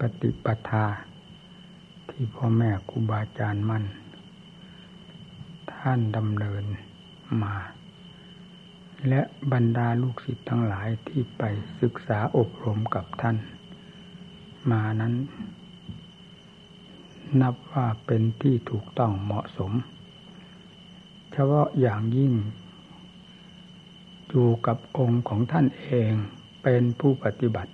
ปฏิปทา ที่พ่อแม่ครูบาอาจารย์มั่น ท่านดำเนินมา และบรรดาลูกศิษย์ทั้งหลายที่ไปศึกษาอบรมกับท่าน มานั้น นับว่าเป็นที่ถูกต้องเหมาะสม เฉพาะอย่างยิ่งอยู่กับองค์ของท่านเองเป็นผู้ปฏิบัติ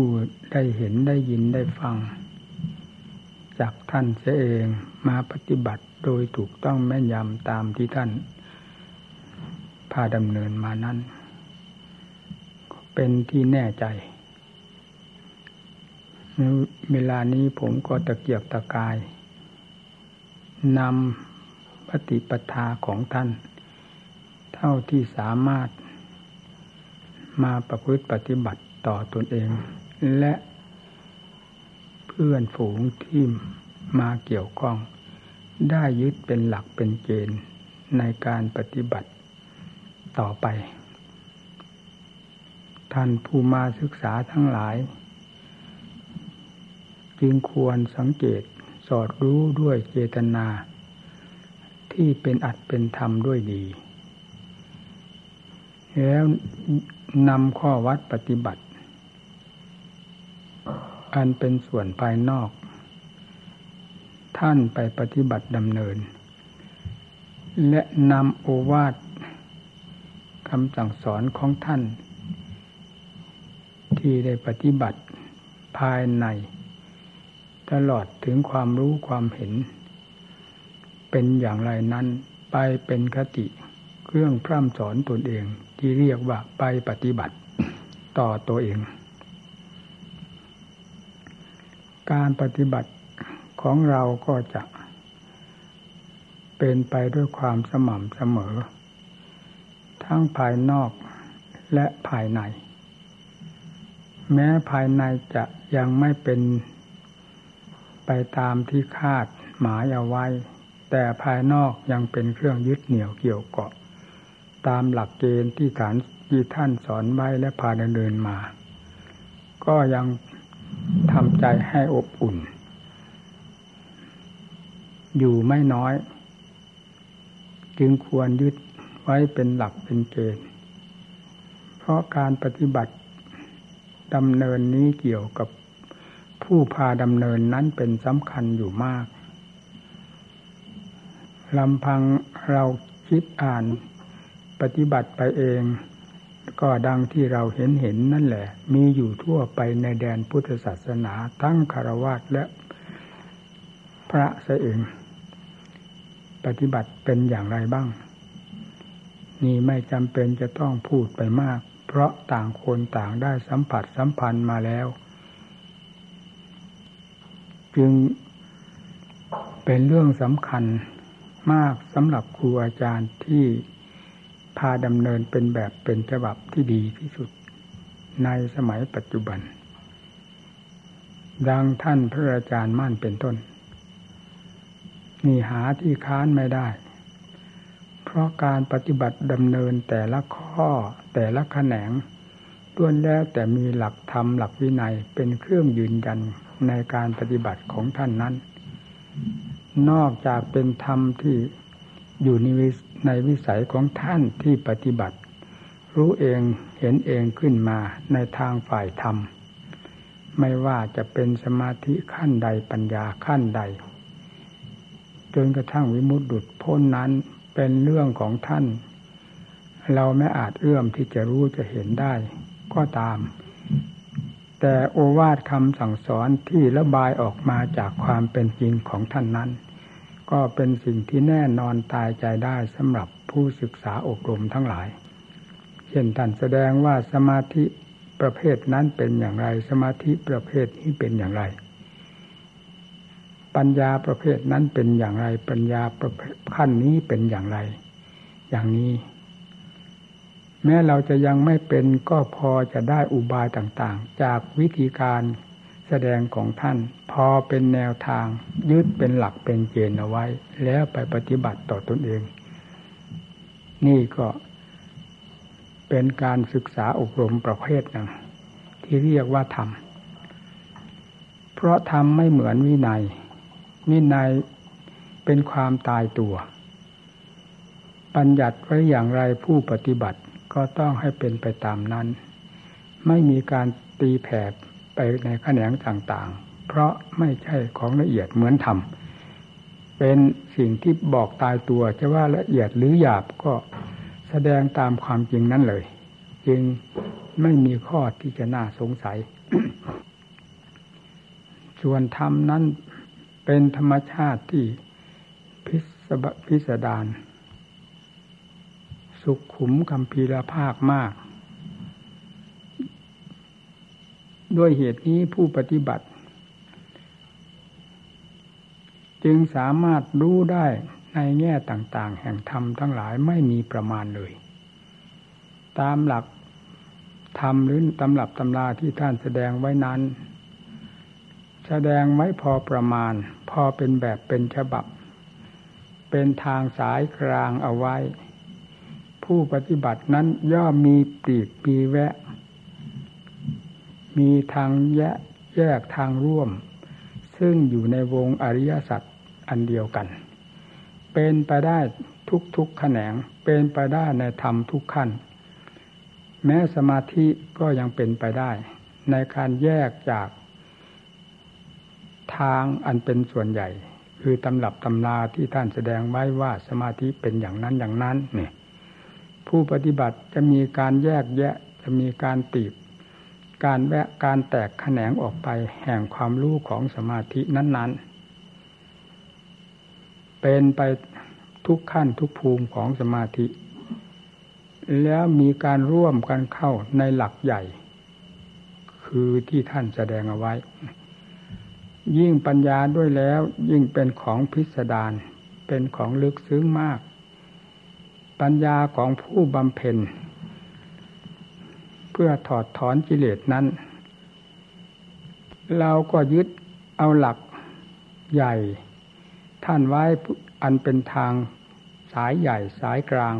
ผู้ได้เห็นได้ยินได้ฟัง จากท่านเสียเองมาปฏิบัติโดยถูกต้องแม่นยำตามที่ท่าน พาดำเนินมานั้นเป็นที่แน่ใจ เวลานี้ผมก็ตะเกียบตะกายนำปฏิปทาของท่าน เท่าที่สามารถมาประพฤติปฏิบัติต่อตนเอง และเพื่อนฝูงที่มาเกี่ยวข้อง ได้ยึดเป็นหลักเป็นเกณฑ์ในการปฏิบัติต่อไป ท่านผู้มาศึกษาทั้งหลาย จึงควรสังเกตสอดรู้ด้วยเจตนา ที่เป็นอัดเป็นธรรมด้วยดี แล้วนำข้อวัดปฏิบัติ อันเป็นส่วนภายนอก ท่านไปปฏิบัติดำเนิน และนำโอวาทคำสั่งสอนของท่าน ที่ได้ปฏิบัติภายใน ตลอดถึงความรู้ความเห็น เป็นอย่างไรนั้นไปเป็นคติเครื่องพร่ำสอนตนเองที่เรียกว่าไปปฏิบัติต่อตัวเอง การปฏิบัติของเราก็จะเป็นไปด้วยความสม่ำเสมอ ทั้งภายนอกและภายใน แม้ภายในจะยังไม่เป็นไปตามที่คาดหมายเอาไว้ แต่ภายนอกยังเป็นเครื่องยึดเหนี่ยวเกี่ยวเกาะ ตามหลักเกณฑ์ที่ฐานที่ท่านสอนไว้และพาดำเนินมา ก็ยัง ทำใจให้อบอุ่น อยู่ไม่น้อย จึงควรยึดไว้เป็นหลักเป็นเกณฑ์ เพราะการปฏิบัติดำเนินนี้เกี่ยวกับผู้พาดำเนินนั้นเป็นสำคัญอยู่มากลำพังเราคิดอ่านปฏิบัติไปเอง ก็ดังที่เราเห็นเห็นนั่นแหละ มีอยู่ทั่วไปในแดนพุทธศาสนาทั้งคารวะและพระเสเองปฏิบัติเป็นอย่างไรบ้าง นี่ไม่จำเป็นจะต้องพูดไปมาก เพราะต่างคนต่างได้สัมผัสสัมพันธ์มาแล้ว จึงเป็นเรื่องสำคัญมากสำหรับครูอาจารย์ที่ พาดำเนินเป็นแบบเป็นฉบับที่ดีที่สุดในสมัยปัจจุบัน ดังท่านพระอาจารย์มั่นเป็นต้นนี่หาที่ค้านไม่ได้ เพราะการปฏิบัติดำเนินแต่ละข้อแต่ละแขนงล้วนแล้วแต่มีหลักธรรมหลักวินัยเป็นเครื่องยืนยันในการปฏิบัติของท่านนั้น นอกจากเป็นธรรมที่อยู่ใน ในวิสัยของท่านที่ปฏิบัติ รู้เองเห็นเองขึ้นมาในทางฝ่ายธรรม ไม่ว่าจะเป็นสมาธิขั้นใดปัญญาขั้นใด จนกระทั่งวิมุตติดุดพ้นนั้นเป็นเรื่องของท่าน เราไม่อาจเอื้อมที่จะรู้จะเห็นได้ ก็ตาม แต่โอวาทคำสั่งสอนที่ระบายออกมาจากความเป็นจริงของท่านนั้น ก็เป็นสิ่งที่แน่นอนตายใจได้สำหรับผู้ศึกษาอบรมทั้งหลาย เช่นท่านแสดงว่าสมาธิประเภทนั้นเป็นอย่างไร สมาธิประเภทนี้เป็นอย่างไร ปัญญาประเภทนั้นเป็นอย่างไร ปัญญาประเภทขั้นนี้เป็นอย่างไร อย่างนี้ แม้เราจะยังไม่เป็นก็พอจะได้อุบายต่างๆ จากวิธีการ แสดงของท่าน พอเป็นแนวทางยึดเป็นหลักเป็นเกณฑ์เอาไว้ แล้วไปปฏิบัติต่อตนเอง นี่ก็เป็นการศึกษาอบรมประเภทหนึ่งที่เรียกว่าธรรม เพราะธรรมไม่เหมือนวินัย วินัยเป็นความตายตัวบัญญัติไว้อย่างไรผู้ปฏิบัติก็ต้องให้เป็นไปตามนั้น ไม่มีการตีแผ่ ไปในแขนงต่างๆ เพราะไม่ใช่ของละเอียดเหมือนธรรมเป็นสิ่งที่บอกตายตัวจะว่าละเอียดหรือหยาบก็แสดงตามความจริงนั้นเลย จึงไม่มีข้อที่จะน่าสงสัย ส่วนธรรมนั้นเป็นธรรมชาติที่พิสดารสุขขุมคำพีรภาคมาก ด้วยเหตุนี้ผู้ปฏิบัติ จึงสามารถรู้ได้ในแง่ต่างๆ แห่งธรรมทั้งหลายไม่มีประมาณเลย ตามหลักธรรมหรือตำรับตำราที่ท่านแสดงไว้นั้น แสดงไว้พอประมาณ พอเป็นแบบเป็นฉบับ เป็นทางสายกลางเอาไว้ ผู้ปฏิบัตินั้นย่อมมีปีกปีแวะ มีทางแยกแยกทางร่วม ซึ่งอยู่ในวงอริยสัจอันเดียวกัน เป็นไปได้ทุกๆแขนง เป็นไปได้ในธรรมทุกขั้น แม้สมาธิก็ยังเป็นไปได้ ในการแยกจากทางอันเป็นส่วนใหญ่ คือตำรับตำราที่ท่านแสดงไว้ว่าสมาธิเป็นอย่างนั้นอย่างนั้นนี่ผู้ปฏิบัติจะมีการแยกแยะจะมีการตีบ การแวะการแตกแขนงออกไปแห่งความรู้ของสมาธินั้น ๆ เป็นไปทุกขั้นทุกภูมิของสมาธิ แล้วมีการร่วมกันเข้าในหลักใหญ่ คือที่ท่านแสดงเอาไว้ ยิ่งปัญญาด้วยแล้วยิ่งเป็นของพิสดารเป็นของลึกซึ้งมาก ปัญญาของผู้บำเพ็ญ พื่อถอดถอนกิเลสนั้น เราก็ยึดเอาหลักใหญ่ ท่านไว้อันเป็นทางสายใหญ่สายกลาง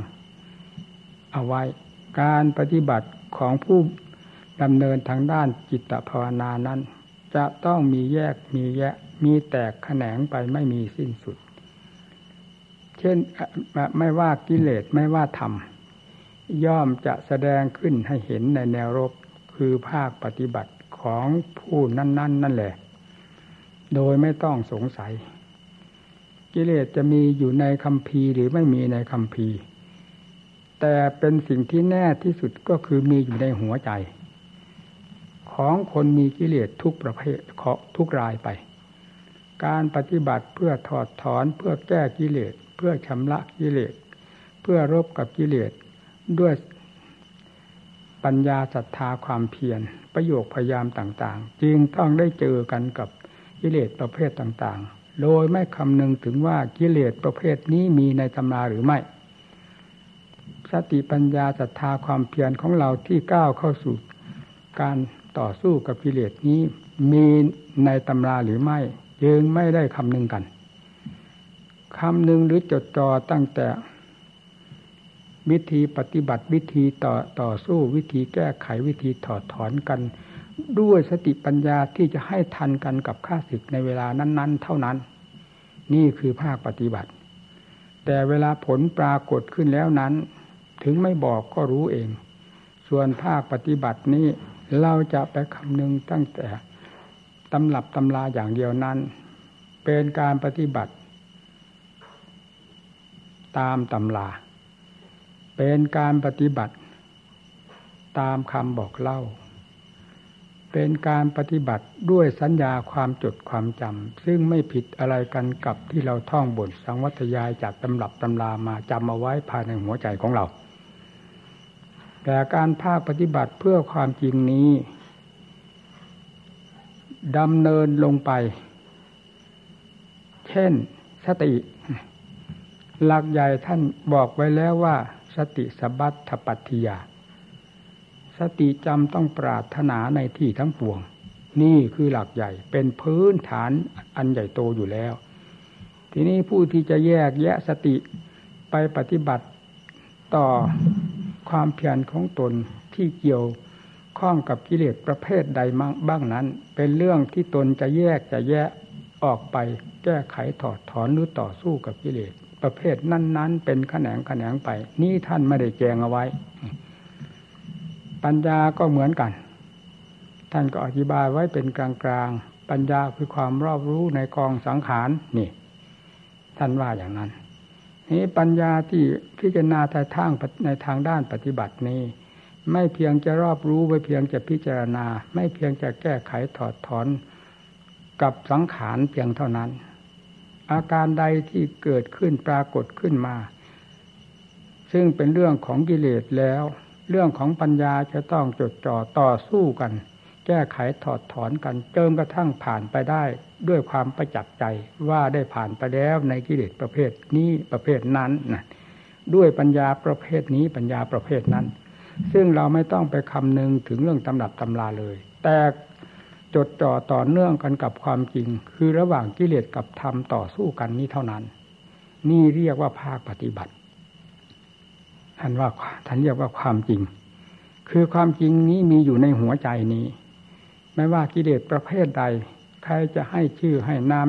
เอาไว้การปฏิบัติของผู้ดำเนินทางด้านจิตภาวนานั้น จะต้องมีแยกมีแยะมีแตกแขนงไปไม่มีสิ้นสุด เช่นไม่ว่ากิเลสไม่ว่าธรรม ย่อมจะแสดงขึ้นให้เห็นในแนวรบคือภาคปฏิบัติของผู้นั้น ๆนนนั่นแหละ โดยไม่ต้องสงสัย กิเลสจะมีอยู่ในคำพีหรือไม่มีในคำพีแต่เป็นสิ่งที่แน่ที่สุดก็คือมีอยู่ในหัวใจ ของคนมีกิเลสทุกประเภททุกรายไป การปฏิบัติเพื่อถอดถอนเพื่อแก้กิเลส เพื่อชำระกิเลส เพื่อรบกับกิเลส ด้วยปัญญาศรัทธาความเพียรประโยคพยายามต่างๆ จึงต้องได้เจอกันกับกิเลสประเภทต่างๆ โดยไม่คำนึงถึงว่ากิเลสประเภทนี้มีในตำราหรือไม่ สติปัญญาศรัทธาความเพียรของเราที่ก้าวเข้าสู่การต่อสู้กับกิเลสนี้มีในตำราหรือไม่ จึงไม่ได้คำนึงกันคำหนึ่งหรือจดจ่อตั้งแต่ วิธีปฏิบัติวิธีต่อต่อสู้วิธีแก้ไขวิธีถอดถอนกัน ด้วยสติปัญญาที่จะให้ทันกันกับข้าศึกในเวลานั้น ๆ เท่านั้น นี่คือภาคปฏิบัติ แต่เวลาผลปรากฏขึ้นแล้วนั้น ถึงไม่บอกก็รู้เอง ส่วนภาคปฏิบัตินี้เราจะไปคำนึงตั้งแต่ตำลับตำลาอย่างเดียวนั้น เป็นการปฏิบัติ ตามตำลา เป็นการปฏิบัติตามคำบอกเล่า เป็นการปฏิบัติด้วยสัญญาความจดความจำซึ่งไม่ผิดอะไรกันกับที่เราท่องบทสังวัตยายจากตำรับตำรามาจำเอาไว้ภายในหัวใจของเรา แต่การภาคปฏิบัติเพื่อความจริงนี้ดำเนินลงไป เช่นสติ หลักใหญ่ท่านบอกไว้แล้วว่า สติสบัตถปัติยา สติจำต้องปราถนาในที่ทั้งปวง นี่คือหลักใหญ่เป็นพื้นฐานอันใหญ่โตอยู่แล้ว ทีนี้ผู้ที่จะแยกแยะสติไปปฏิบัติต่อความเพียรของตนที่เกี่ยวข้องกับกิเลสประเภทใดบ้างนั้น เป็นเรื่องที่ตนจะแยกจะแยกออกไปแก้ไขถอดถอนหรือต่อสู้กับกิเลส ประเภทนั้น ๆ เป็นแขนงแขนงไป นี่ท่านไม่ได้แจงเอาไว้ ปัญญาก็เหมือนกัน ท่านก็อธิบายไว้เป็นกลางๆปัญญาคือความรอบรู้ในกองสังขารนี่ ท่านว่าอย่างนั้นนี้ปัญญาที่พิจารณาแต่ทางในทางด้านปฏิบัตินี้ ไม่เพียงจะรอบรู้ไม่เพียงจะพิจารณา ไม่เพียงจะแก้ไขถอดถอนกับสังขารเพียงเท่านั้น อาการใดที่เกิดขึ้นปรากฏขึ้นมา ซึ่งเป็นเรื่องของกิเลสแล้ว เรื่องของปัญญาจะต้องจดจ่อต่อสู้กัน แก้ไขถอดถอนกันเจิมกระทั่งผ่านไปได้ ด้วยความประจักษ์ใจว่าได้ผ่านไปแล้วในกิเลสประเภทนี้ประเภทนั้นนะด้วยปัญญาประเภทนี้ปัญญาประเภทนั้น ซึ่งเราไม่ต้องไปคำนึงถึงเรื่องตำรับตำราเลย แต่ จดจ่อต่อเนื่องกันกับความจริง คือระหว่างกิเลสกับธรรมต่อสู้กันนี้เท่านั้น นี่เรียกว่าภาคปฏิบัติท่านว่าท่านเรียกว่าความจริง คือความจริงนี้มีอยู่ในหัวใจนี้ ไม่ว่ากิเลสประเภทใด ใครจะให้ชื่อให้นาม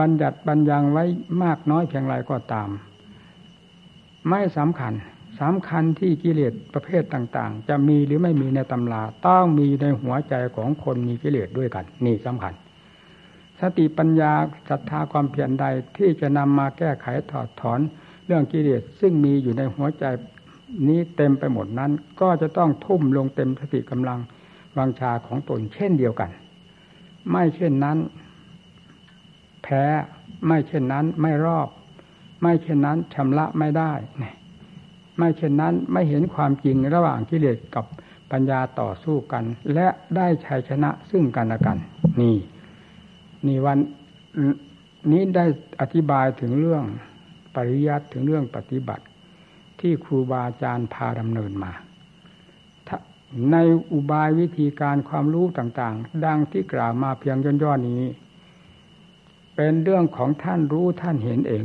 บัญญัติบัญญังไว้มากน้อยเพียงไรก็ตาม ไม่สำคัญ สำคัญที่กิเลสประเภทต่าง ๆ จะมีหรือไม่มีในตำราต้องมีในหัวใจของคนมีกิเลสด้วยกัน นี่สำคัญ สติปัญญาศรัทธาความเพียรใดที่จะนำมาแก้ไขถอดถอนเรื่องกิเลสซึ่งมีอยู่ในหัวใจนี้เต็มไปหมดนั้น ก็จะต้องทุ่มลงเต็มสติกำลังวังชาของตนเช่นเดียวกัน ไม่เช่นนั้น แพ้ไม่เช่นนั้นไม่รอบ ไม่เช่นนั้นชำระไม่ได้เนี่ย ไม่เช่นนั้นไม่เห็นความจริงระหว่างกิเลสกับปัญญาต่อสู้กัน และได้ชัยชนะซึ่งกันและกัน นี่ นี่วันนี้ได้อธิบายถึงเรื่องปริยัติถึงเรื่องปฏิบัติ ที่ครูบาอาจารย์พาดำเนินมาในอุบายวิธีการความรู้ต่างๆ ดังที่กล่าวมาเพียงย่อๆนี้ เป็นเรื่องของท่านรู้ท่านเห็นเอง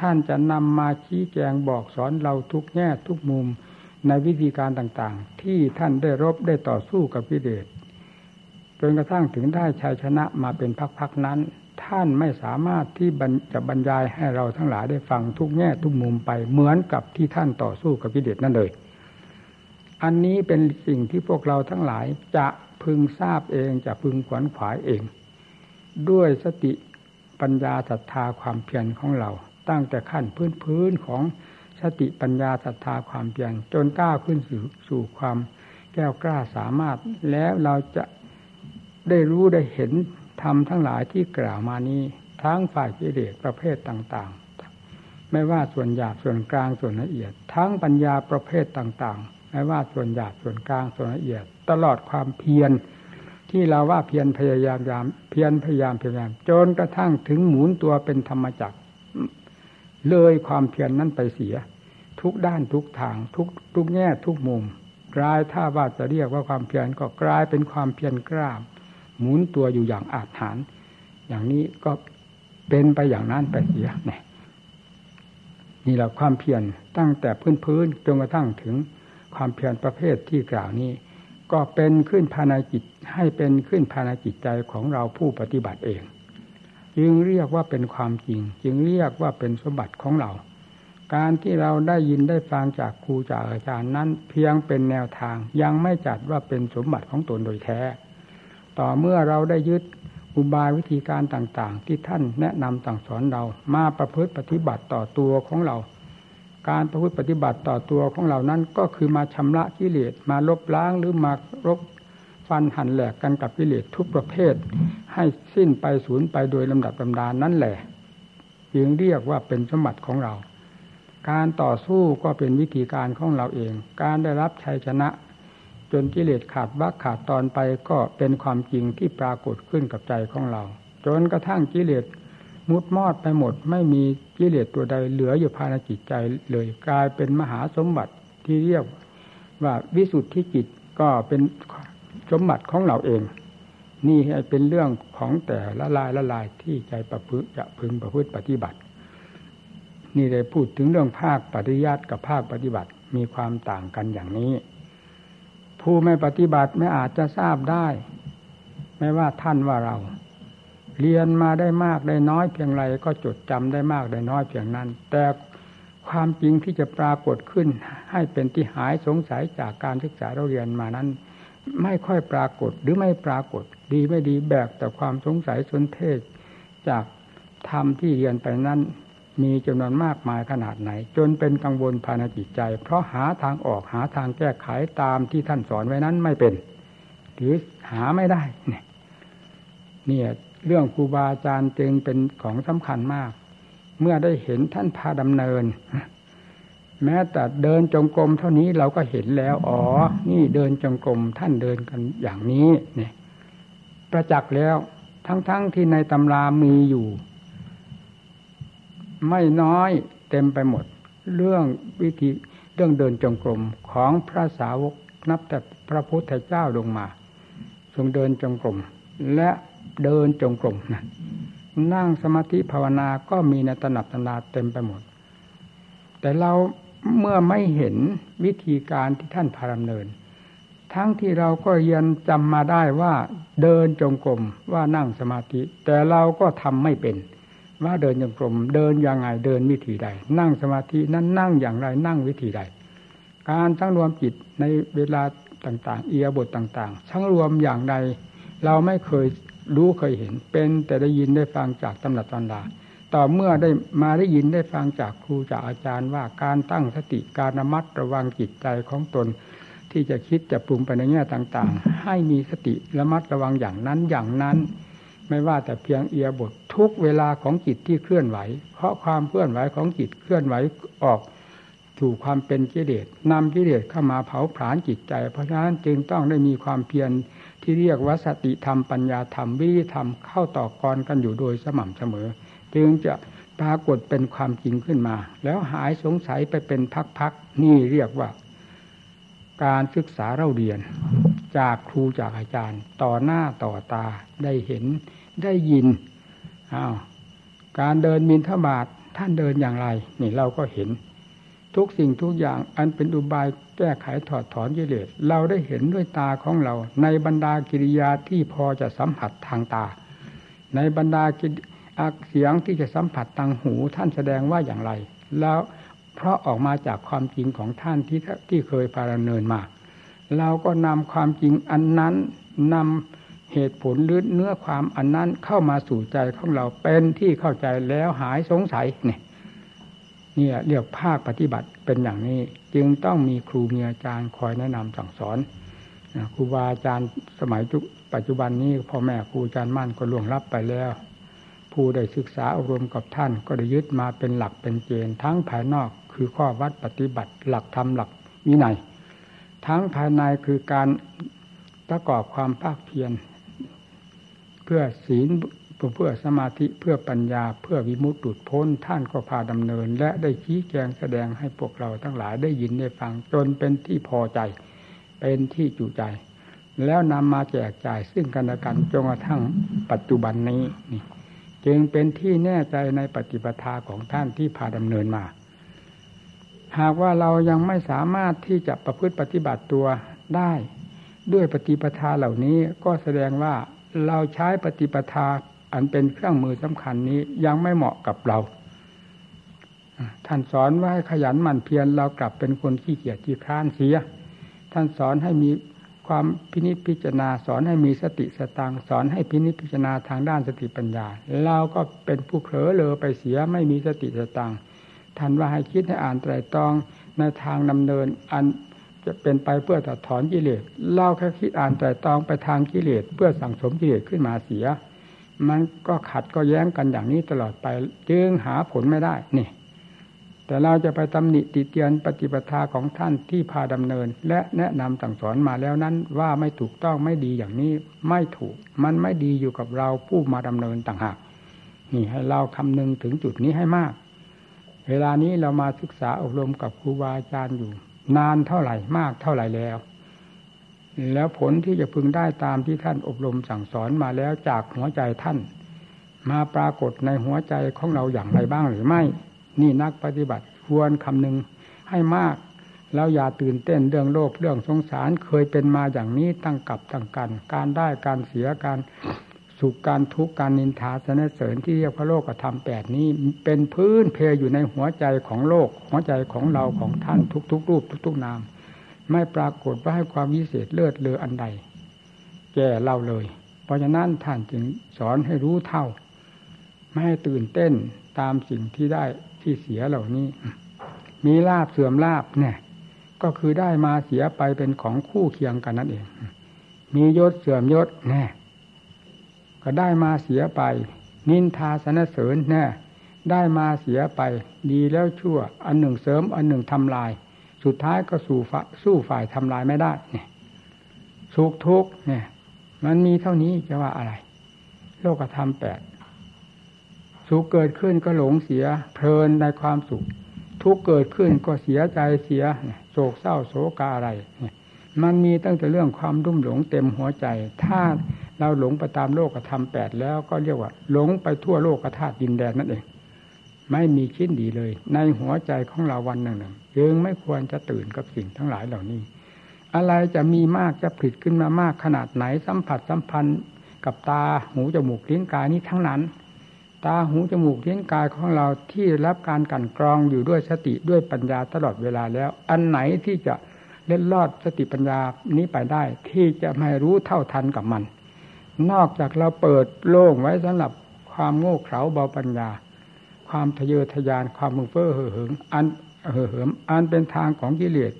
ท่านจะนำมาชี้แจงบอกสอนเราทุกแง่ทุกมุมในวิธีการต่างๆ ที่ท่านได้รบได้ต่อสู้กับพิเดชจนกระทั่งถึงได้ชัยชนะมาเป็นพักๆนั้น ท่านไม่สามารถที่จะบรรยายให้เราทั้งหลายได้ฟังทุกแง่ทุกมุมไปเหมือนกับที่ท่านต่อสู้กับพิเดชนั่นเลย อันนี้เป็นสิ่งที่พวกเราทั้งหลายจะพึงทราบเองจะพึงขวนขวายเอง ด้วยสติปัญญาศรัทธาความเพียรของเรา ตั้งแต่ขั้นพื้นพื้นของสติปัญญาศรัทธาความเพียรจนก้าวขึ้นสู่สู่ความแก้วกล้าสามารถ แล้วเราจะได้รู้ได้เห็นธรรมทั้งหลายที่กล่าวมานี้ทั้งฝ่ายกิเลสประเภทต่างๆ ไม่ว่าส่วนหยาบส่วนกลางส่วนละเอียด ทั้งปัญญาประเภทต่างๆ ไม่ว่าส่วนหยาบส่วนกลางส่วนละเอียด ตลอดความเพียรที่เราว่าเพียรพยายามเพียรพยายามพยายาม จนกระทั่งถึงหมุนตัวเป็นธรรมจักร เลยความเพียรนนั้นไปเสีย ทุกด้านทุกทางทุกทุกแง่ทุกมุม กลายถ้าว่าจะเรียกว่าความเพียรก็กลายเป็นความเพียรกล้าหมุนตัวอยู่อย่างอาถรรพ์อย่างนี้ก็เป็นไปอย่างนั้นไปเสียเนี่ยนี่แหละความเพียรตั้งแต่พื้นพื้นจนกระทั่งถึงความเพียรประเภทที่กล่าวนี้ ก็เป็นขึ้นภายในจิตให้เป็นขึ้นภายในจิตใจของเราผู้ปฏิบัติเอง จึงเรียกว่าเป็นความจริง จึงเรียกว่าเป็นสมบัติของเรา การที่เราได้ยินได้ฟังจากครูจากอาจารย์นั้น เพียงเป็นแนวทางยังไม่จัดว่าเป็นสมบัติของตนโดยแท้ ต่อเมื่อเราได้ยึดอุบายวิธีการต่างๆ ที่ท่านแนะนำสั่งสอนเรามาประพฤติปฏิบัติต่อตัวของเรา การประพฤติปฏิบัติต่อตัวของเรานั้นก็คือมาชำระกิเลสมาลบล้างหรือมาลบ ฟันหั่นแหลกกันกับกิเลสทุกประเภท ให้สิ้นไปสูญไปโดยลำดับลำดานนั่นแหละยึงเรียกว่าเป็นสมบัติของเรา การต่อสู้ก็เป็นวิธีการของเราเอง การได้รับชัยชนะ จนกิเลสขาดวักขาดตอนไปก็เป็นความจริงที่ปรากฏขึ้นกับใจของเรา จนกระทั่งกิเลสมุดมอดไปหมด ไม่มีกิเลสตัวใดเหลืออยู่ภายในจิตใจเลยกลายเป็นมหาสมบัติที่เรียกว่าวิสุทธิจิตก็เป็น สมบัติของเราเอง นี่เป็นเรื่องของแต่ละลายละลายที่ใจประพฤติจะพึงประพฤติปฏิบัติ นี่ได้พูดถึงเรื่องภาคปฏิยัติกับภาคปฏิบัติมีความต่างกันอย่างนี้ ผู้ไม่ปฏิบัติไม่อาจจะทราบได้ ไม่ว่าท่านว่าเรา เรียนมาได้มากได้น้อยเพียงไรก็จดจำได้มากได้น้อยเพียงนั้น แต่ความจริงที่จะปรากฏขึ้นให้เป็นที่หายสงสัยจากการศึกษาเราเรียนมานั้น ไม่ค่อยปรากฏหรือไม่ปรากฏ ดีไม่ดีแบกแต่ความสงสัยสนเทศ จากธรรมที่เรียนไปนั้น มีจำนวนมากมายขนาดไหน จนเป็นกังวลภายในจิตใจ เพราะหาทางออกหาทางแก้ไขตามที่ท่านสอนไว้นั้นไม่เป็นหรือหาไม่ได้เนี่ยเรื่องครูบาอาจารย์จึงเป็นของสำคัญมาก เมื่อได้เห็นท่านพาดำเนิน แม้แต่เดินจงกรมเท่านี้เราก็เห็นแล้ว อ๋อ นี่เดินจงกรมท่านเดินกันอย่างนี้เนี่ยประจักษ์แล้ว ทั้งๆทที่ในตำรามีอยู่ ไม่น้อยเต็มไปหมด เรื่องวิธีเรื่องเดินจงกรมของพระสาวกนับแต่พระพุทธเจ้าลงมา ทรงเดินจงกรมและเดินจงกรมนะนั่งสมาธิภาวนาก็มีในตนับตนาเต็มไปหมด แต่เรา เมื่อไม่เห็นวิธีการที่ท่านพาดำเนิน ทั้งที่เราก็เรียนจำมาได้ว่าเดินจงกรมว่านั่งสมาธิ แต่เราก็ทำไม่เป็น ว่าเดินจงกรมเดินยังไงเดินวิธีใด นั่งสมาธินั้นนั่งอย่างไรนั่งวิธีใด การทั้งรวมจิตในเวลาต่างๆ เอียบทต่างๆ ทั้งรวมอย่างใดเราไม่เคยรู้เคยเห็นเป็นแต่ได้ยินได้ฟังจากตำหนักตำรา ต่อเมื่อได้มาได้ยินได้ฟังจากครูจากอาจารย์ว่าการตั้งสติการระมัดระวังจิตใจของตน ที่จะคิดจะปรุงไปในแง่ต่างๆ ให้มีสติระมัดระวังอย่างนั้นอย่างนั้น ไม่ว่าแต่เพียงเอียบททุกเวลาของจิตที่เคลื่อนไหว เพราะความเคลื่อนไหวของจิตเคลื่อนไหวออกถูกความเป็นกิเลสนำกิเลสเข้ามาเผาผลาญจิตใจ เพราะฉะนั้นจึงต้องได้มีความเพียรที่เรียกว่าสติธรรมปัญญาธรรมวิริธรรมเข้าต่อกรกันอยู่โดยสม่ำเสมอ จึงจะปรากฏเป็นความจริงขึ้นมา แล้วหายสงสัยไปเป็นพักๆนี่เรียกว่า การศึกษาเราเรียน จากครูจากอาจารย์ ต่อหน้าต่อตาได้เห็นได้ยินอ้าวการเดินมินทบาทท่านเดินอย่างไร นี่เราก็เห็น ทุกสิ่งทุกอย่างอันเป็นอุบายแก้ไขถอดถอนกิเลสเราได้เห็นด้วยตาของเรา ในบรรดากิริยาที่พอจะสัมผัสทางตา ในบรรดา เสียงที่จะสัมผัสทางหูท่านแสดงว่าอย่างไร แล้วเพราะออกมาจากความจริงของท่านที่ที่เคยพาดำเนินมา เราก็นำความจริงอันนั้นนำเหตุผลหรือเนื้อความอันนั้นเข้ามาสู่ใจของเราเป็นที่เข้าใจแล้วหายสงสัยเนี่ยเนี่ยเรียกภาคปฏิบัติเป็นอย่างนี้จึงต้องมีครูมีอาจารย์คอยแนะนำสั่งสอนครูบาอาจารย์สมัยปัจจุบันนี้พ่อแม่ครูอาจารย์มั่นก็ล่วงลับไปแล้ว ผู้ได้ศึกษาอบรมกับท่าน ก็ได้ยึดมาเป็นหลักเป็นเกณฑ์ทั้งภายนอกคือข้อวัดปฏิบัติหลักธรรมหลักวินัยทั้งภายในคือการประกอบความภาคเพียรเพื่อศีลเพื่อสมาธิเพื่อปัญญาเพื่อวิมุตติพ้นท่านก็พาดำเนิน และได้ชี้แจงแสดงให้พวกเราทั้งหลายได้ยินได้ฟังจนเป็นที่พอใจ เป็นที่จุใจ แล้วนำมาแจกจ่ายซึ่งกันและกันจนกระทั่งปัจจุบันนี้นี่ จึงเป็นที่แน่ใจในปฏิปทาของท่านที่พาดำเนินมา หากว่าเรายังไม่สามารถที่จะประพฤติปฏิบัติตัวได้ ด้วยปฏิปทาเหล่านี้ก็แสดงว่าเราใช้ปฏิปทาอันเป็นเครื่องมือสำคัญนี้ยังไม่เหมาะกับเรา ท่านสอนว่าให้ขยันหมั่นเพียรเรากลับเป็นคนขี้เกียจขี้คร้านเสีย ท่านสอนให้มี ความพินิจพิจารณาสอนให้มีสติสตังสอนให้พินิจพิจารณาทางด้านสติปัญญาเราก็เป็นผู้เผลอเลอไปเสียไม่มีสติสตังท่านว่าให้คิดให้อ่านไตรตรองในทางดำเนินอันจะเป็นไปเพื่อตัดถอนกิเลสเล่าแค่คิดอ่านแต่ตองไปทางกิเลสเพื่อสั่งสมกิเลสขึ้นมาเสีย มันก็ขัดก็แย้งกันอย่างนี้ตลอดไปจึงหาผลไม่ได้นี่ แต่เราจะไปตำหนิติเตียนปฏิปทาของท่านที่พาดำเนิน และแนะนำสั่งสอนมาแล้วนั้นว่าไม่ถูกต้องไม่ดีอย่างนี้ไม่ถูก มันไม่ดีอยู่กับเราผู้มาดำเนินต่างหากนี่ให้เราคำนึงถึงจุดนี้ให้มาก เวลานี้เรามาศึกษาอบรมกับครูบาอาจารย์อยู่ นานเท่าไหร่มากเท่าไหร่แล้ว แล้วผลที่จะพึงได้ตามที่ท่านอบรมสั่งสอนมาแล้วจากหัวใจท่าน มาปรากฏในหัวใจของเราอย่างไรบ้างหรือไม่ นี่นักปฏิบัติควรคำนึงให้มาก แล้วอย่าตื่นเต้นเรื่องโลภเรื่องสงสารเคยเป็นมาอย่างนี้ตั้งกับตั้งกัน การได้การเสียการสุขการทุกข์การนินทาสนเสริญที่เรียกว่าโลกธรรมแปดนี้ เป็นพื้นเพยอยู่ในหัวใจของโลก หัวใจของเราของท่านทุกๆรูปทุกๆนาม ไม่ปรากฏว่าให้ความวิเศษเลิศเลออันใด แก่เราเลย เพราะฉะนั้นท่านจึงสอนให้รู้เท่า ไม่ให้ตื่นเต้นตามสิ่งที่ได้ ที่เสียเหล่านี้ มีลาบเสื่อมลาบเนี่ย ก็คือได้มาเสียไปเป็นของคู่เคียงกันนั่นเอง มียศเสื่อมยศแน่ก็ได้มาเสียไป นินทาสนเสริญแน่ได้มาเสียไป ดีแล้วชั่ว อันหนึ่งเสริม อันหนึ่งทำลาย สุดท้ายก็สู่สู้ฝ่ายทำลายไม่ได้เนี่ยสุขทุกข์เนี่ย มันมีเท่านี้จะว่าอะไร โลกธรรมแปด สุขเกิดขึ้นก็หลงเสีย เพลินในความสุข ทุกเกิดขึ้นก็เสียใจเสียโศกเศร้าโศกาอะไรมันมีตั้งแต่เรื่องความรุ่มหลงเต็มหัวใจ ถ้าเราหลงไปตามโลกธรรมแปดแล้วก็เรียกว่า หลงไปทั่วโลกธาตุดินแดนนั่นเอง ไม่มีชิ้นดีเลย ในหัวใจของเราวันหนึ่งหนึ่งยังไม่ควรจะตื่นกับสิ่งทั้งหลายเหล่านี้ อะไรจะมีมากจะผลิตขึ้นมามากขนาดไหนสัมผัสสัมพันธ์กับตาหูจมูกลิ้นกายนี้ทั้งนั้น ตาหูจมูกลิ้นกายของเราที่รับการกันกรองอยู่ด้วยสติด้วยปัญญาตลอดเวลาแล้ว อันไหนที่จะเล็ดลอดสติปัญญานี้ไปได้ ที่จะไม่รู้เท่าทันกับมัน นอกจากเราเปิดโล่งไว้สำหรับความโง่เขลาเบาปัญญา ความทะเยอทะยานความมึงเฟ้อเห่อเหิงอันเห่อเหิมอันเป็นทางของกิเลส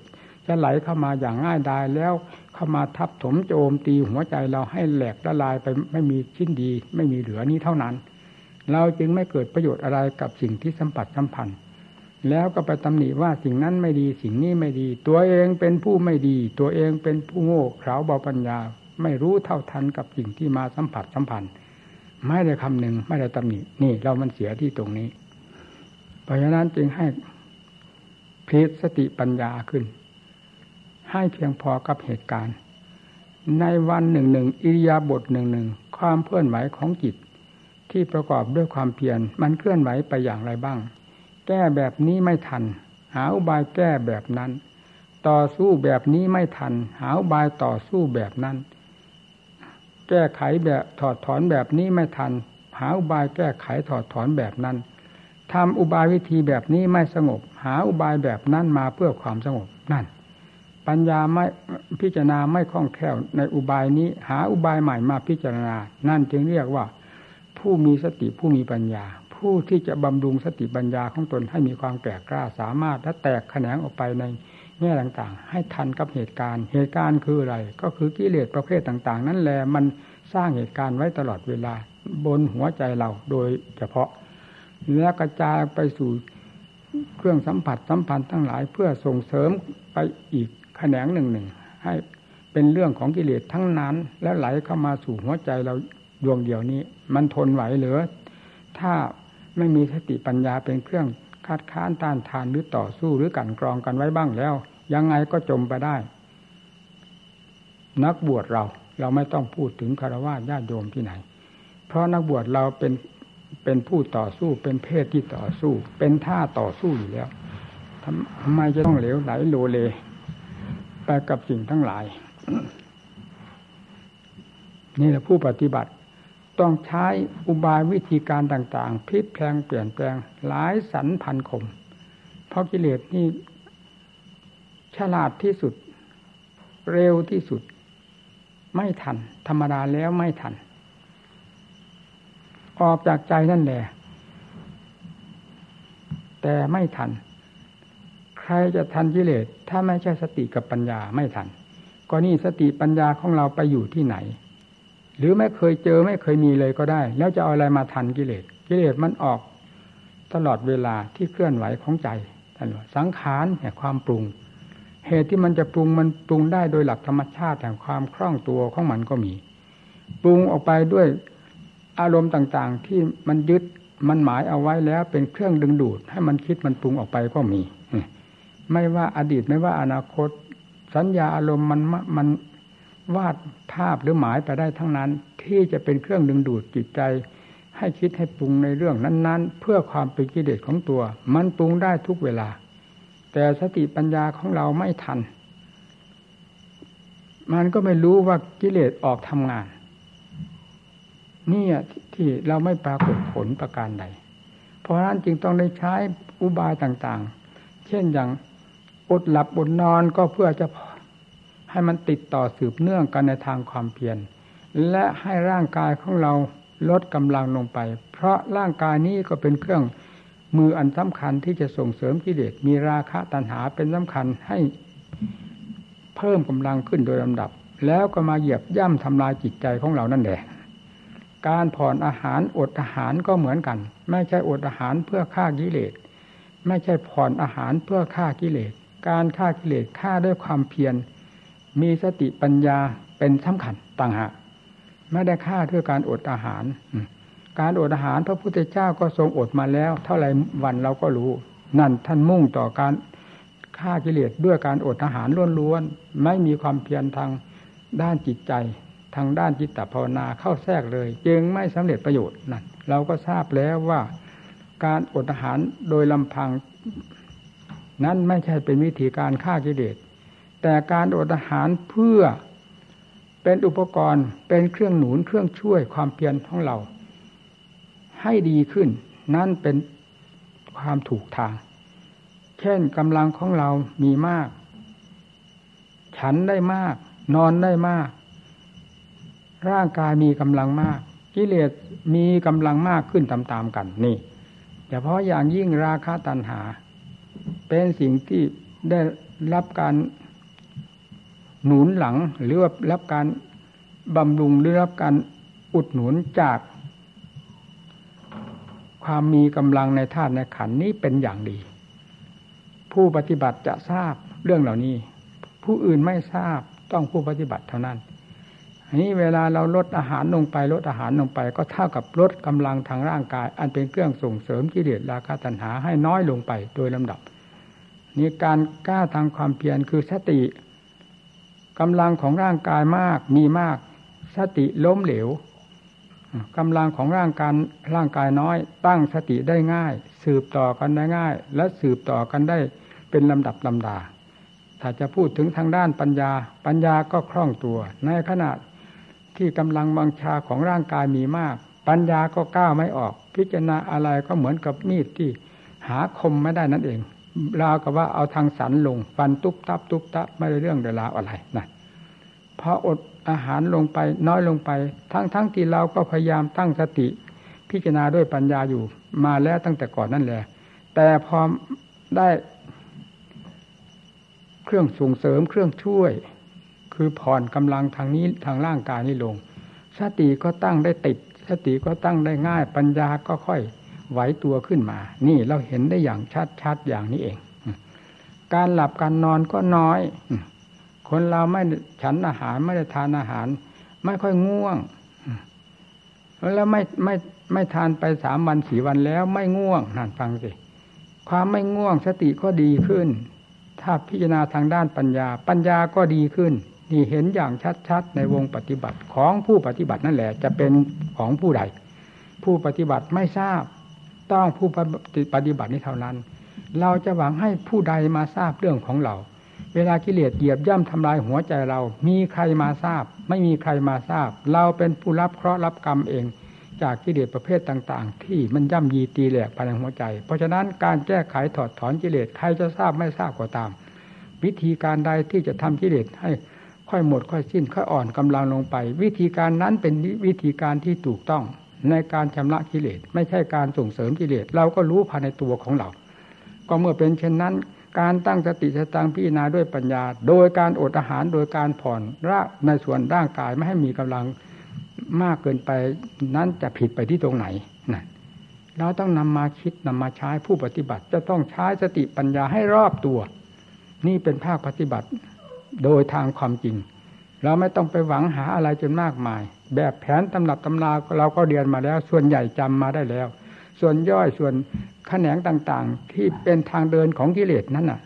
จะไหลเข้ามาอย่างง่ายดายแล้วเข้ามาทับถมโจมตีหัวใจเราให้แหลกละลายไปไม่มีชิ้นดี ไม่มีเหลือนี้เท่านั้น เราจึงไม่เกิดประโยชน์อะไรกับสิ่งที่สัมผัสสัมพันธ์ แล้วก็ไปตำหนิว่าสิ่งนั้นไม่ดีสิ่งนี้ไม่ดี ตัวเองเป็นผู้ไม่ดี ตัวเองเป็นผู้โง่เขลาเบาปัญญา ไม่รู้เท่าทันกับสิ่งที่มาสัมผัสสัมพันธ์ ไม่ได้คำหนึ่งไม่ได้ตำหนินี่เรามันเสียที่ตรงนี้ เพราะฉะนั้นจึงให้พลิสติปัญญาขึ้น ให้เพียงพอกับเหตุการณ์ ในวันหนึ่งหนึ่งอิริยาบถหนึ่งหนึ่งความเคลื่อนไหวของจิต ที่ประกอบด้วยความเพียรมันเคลื่อนไหวไปอย่างไรบ้าง แก้แบบนี้ไม่ทัน หาอุบายแก้แบบนั้น ต่อสู้แบบนี้ไม่ทัน หาอุบายต่อสู้แบบนั้น แก้ไขแบบถอดถอนแบบนี้ไม่ทัน หาอุบายแก้ไขถอดถอนแบบนั้นทำอุบายวิธีแบบนี้ไม่สงบ หาอุบายแบบนั้นมาเพื่อความสงบนั่น ปัญญาไม่พิจารณาไม่คล่องแคล่วในอุบายนี้ หาอุบายใหม่มาพิจารณา นั่นจึงเรียกว่า ผู้มีสติผู้มีปัญญา ผู้ที่จะบำรุงสติปัญญาของตนให้มีความแก่กล้าสามารถและแตกแขนงออกไปในแง่ต่างๆ ให้ทันกับเหตุการณ์ เหตุการณ์คืออะไร ก็คือกิเลสประเภทต่าง ๆ นั่นแหละมันสร้างเหตุการณ์ไว้ตลอดเวลาบนหัวใจเราโดยเฉพาะ แล้วกระจายไปสู่เครื่องสัมผัสสัมพันธ์ทั้งหลายเพื่อส่งเสริมไปอีกแขนงหนึ่งหนึ่งให้เป็นเรื่องของกิเลสทั้งนั้น แล้วไหลเข้ามาสู่หัวใจเรา ดวงเดียวนี้ มันทนไหวหรือถ้าไม่มีสติปัญญาเป็นเครื่องคัดค้านต้านทานหรือต่อสู้หรือกันกรองกันไว้บ้างแล้ว ยังไงก็จมไปได้ นักบวชเราเราไม่ต้องพูดถึงคารวะญาติโยมที่ไหน เพราะนักบวชเราเป็นเป็นผู้ต่อสู้เป็นเพศที่ต่อสู้ เป็นท่าต่อสู้อยู่แล้วทำไมจะต้องเหลวไหลโลเลไปกับสิ่งทั้งหลาย นี่แหละผู้ปฏิบัติ ต้องใช้อุบายวิธีการต่างๆพลิกแปลงเปลี่ยนแปลงหลายสันพันคม เพราะกิเลสนี่ฉลาดที่สุด เร็วที่สุด ไม่ทัน ธรรมดาแล้วไม่ทัน ออกจากใจนั่นแหละ แต่ไม่ทัน ใครจะทันกิเลส ถ้าไม่ใช่สติกับปัญญาไม่ทัน ก็นี่สติปัญญาของเราไปอยู่ที่ไหน หรือไม่เคยเจอไม่เคยมีเลยก็ได้ แล้วจะเอาอะไรมาทันกิเลสกิเลสมันออกตลอดเวลาที่เคลื่อนไหวของใจท่านว่าสังขารแห่งความปรุง เหตุที่มันจะปรุงมันปรุงได้โดยหลักธรรมชาติแห่งความคล่องตัวของมันก็มี ปรุงออกไปด้วยอารมณ์ต่างๆ ที่มันยึดมันหมายเอาไว้แล้วเป็นเครื่องดึงดูด ให้มันคิดมันปรุงออกไปก็มี ไม่ว่าอดีตไม่ว่าอนาคต สัญญาอารมณ์มันมัน วาดภาพหรือหมายไปได้ทั้งนั้น ที่จะเป็นเครื่องดึงดูดจิตใจ ให้คิดให้ปรุงในเรื่องนั้นๆ เพื่อความเป็นกิเลสของตัว มันปรุงได้ทุกเวลา แต่สติปัญญาของเราไม่ทัน มันก็ไม่รู้ว่ากิเลสออกทำงานนี่ที่เราไม่ปรากฏผลประการใด เพราะฉะนั้นจึงต้องได้ใช้อุบายต่างๆ เช่นอย่างอดหลับอดนอนก็เพื่อจะ ให้มันติดต่อสืบเนื่องกันในทางความเพียรและให้ร่างกายของเราลดกำลังลงไป เพราะร่างกายนี้ก็เป็นเครื่องมืออันสำคัญที่จะส่งเสริมกิเลสมีราคะตัณหาเป็นสำคัญให้เพิ่มกำลังขึ้นโดยลำดับ แล้วก็มาเหยียบย่ำทำลายจิตใจของเรานั่นแหละการผ่อนอาหารอดอาหารก็เหมือนกัน ไม่ใช่อดอาหารเพื่อฆ่ากิเลสไม่ใช่ผ่อนอาหารเพื่อฆ่ากิเลสการฆ่ากิเลสฆ่าด้วยความเพียร มีสติปัญญาเป็นสำคัญต่างหากไม่ได้ฆ่าด้วยการอดอาหาร การอดอาหารพระพุทธเจ้าก็ทรงอดมาแล้ว เท่าไรวันเราก็รู้ นั่นท่านมุ่งต่อการฆ่ากิเลสด้วยการอดอาหารล้วนๆไม่มีความเพียรทางด้านจิตใจ ทางด้านจิตตภาวนาเข้าแทรกเลย จึงไม่สำเร็จประโยชน์นั่นเราก็ทราบแล้วว่า การอดอาหารโดยลำพัง นั้นไม่ใช่เป็นวิธีการฆ่ากิเลส แต่การอดอาหารเพื่อเป็นอุปกรณ์เป็นเครื่องหนุนเครื่องช่วยความเพียรของเรา ให้ดีขึ้น นั่นเป็นความถูกทาง เช่นกำลังของเรามีมาก ฉันได้มาก นอนได้มาก ร่างกายมีกำลังมาก กิเลสมีกำลังมากขึ้นตามๆกันนี่เฉพาะอย่างยิ่งราคาตัณหา เป็นสิ่งที่ได้รับการ หนุนหลังหรือว่ารับการบำรุงหรือรับการอุดหนุนจาก ความมีกำลังในธาตุในขันนี้เป็นอย่างดี ผู้ปฏิบัติจะทราบเรื่องเหล่านี้ ผู้อื่นไม่ทราบต้องผู้ปฏิบัติเท่านั้นอันนี้เวลาเราลดอาหารลงไปลดอาหารลงไป ก็เท่ากับลดกำลังทางร่างกาย อันเป็นเครื่องส่งเสริมกิเลสราคะตัณหาให้น้อยลงไปโดยลำดับ นี่การกล้าทางความเพียรคือสติ กำลังของร่างกายมากมีมาก สติล้มเหลวกำลังของร่างกายร่างกายน้อย ตั้งสติได้ง่าย สืบต่อกันได้ง่าย และสืบต่อกันได้เป็นลำดับลำดา ถ้าจะพูดถึงทางด้านปัญญา ปัญญาก็คล่องตัว ในขณะที่กำลังบังชาของร่างกายมีมาก ปัญญาก็ก้าวไม่ออก พิจารณาอะไรก็เหมือนกับมีดที่หาคมไม่ได้นั่นเอง ราวกับว่าเอาทางสันลงฟันตุ๊บตับตุ๊บตับไม่ได้เรื่องเวลาอะไรนะพออดอาหารลงไปน้อยลงไป ทั้งทั้งที่เราก็พยายามตั้งสติ พิจารณาด้วยปัญญาอยู่มาแล้วตั้งแต่ก่อนนั่นแหละ แต่พอได้ เครื่องส่งเสริมเครื่องช่วย คือผ่อนกำลังทางนี้ทางร่างกายนี้ลง สติก็ตั้งได้ติด สติก็ตั้งได้ง่าย ปัญญาก็ค่อย ไหวตัวขึ้นมา นี่เราเห็นได้อย่างชัดๆอย่างนี้เอง การหลับการนอนก็น้อย คนเราไม่ฉันอาหารไม่ได้ทานอาหาร ไม่ค่อยง่วง แล้วไม่ไม่ไม่ทานไปสามวันสี่วันแล้ว ไม่ง่วงนั่นฟังสิความไม่ง่วงสติก็ดีขึ้น ถ้าพิจารณาทางด้านปัญญา ปัญญาก็ดีขึ้น นี่เห็นอย่างชัดๆในวงปฏิบัติของผู้ปฏิบัตินั่นแหละ จะเป็นของผู้ใด ผู้ปฏิบัติไม่ทราบ ต้องผู้ปฏิบัตินี้เท่านั้น เราจะหวังให้ผู้ใดมาทราบเรื่องของเรา เวลากิเลสเหยียบย่ำทำลายหัวใจเรา มีใครมาทราบ ไม่มีใครมาทราบ เราเป็นผู้รับเคราะห์รับกรรมเอง จากกิเลสประเภทต่าง ๆ ที่มันย่ำยีตีแหลกภายในหัวใจ เพราะฉะนั้นการแก้ไขถอดถอนกิเลสใครจะทราบไม่ทราบก็ตาม วิธีการใดที่จะทำกิเลสให้ค่อยหมดค่อยสิ้นค่อยอ่อนกำลังลงไป วิธีการนั้นเป็นวิธีการที่ถูกต้อง ในการชำระกิเลสไม่ใช่การส่งเสริมกิเลสเราก็รู้ภายในตัวของเรา ก็เมื่อเป็นเช่นนั้น การตั้งสติสตังพิจารณาด้วยปัญญา โดยการอดอาหารโดยการผ่อนร่าในส่วนร่างกายไม่ให้มีกำลังมากเกินไปนั้นจะผิดไปที่ตรงไหนนะเราต้องนำมาคิดนำมาใช้ผู้ปฏิบัติ จะต้องใช้สติปัญญาให้รอบตัว นี่เป็นภาคปฏิบัติ โดยทางความจริง เราไม่ต้องไปหวังหาอะไรจนมากมาย แบบแผนตำรับตำราเราก็เรียนมาแล้ว ส่วนใหญ่จำมาได้แล้ว ส่วนย่อยส่วนแขนงต่างๆ ที่เป็นทางเดินของกิเลสนั้นน่ะ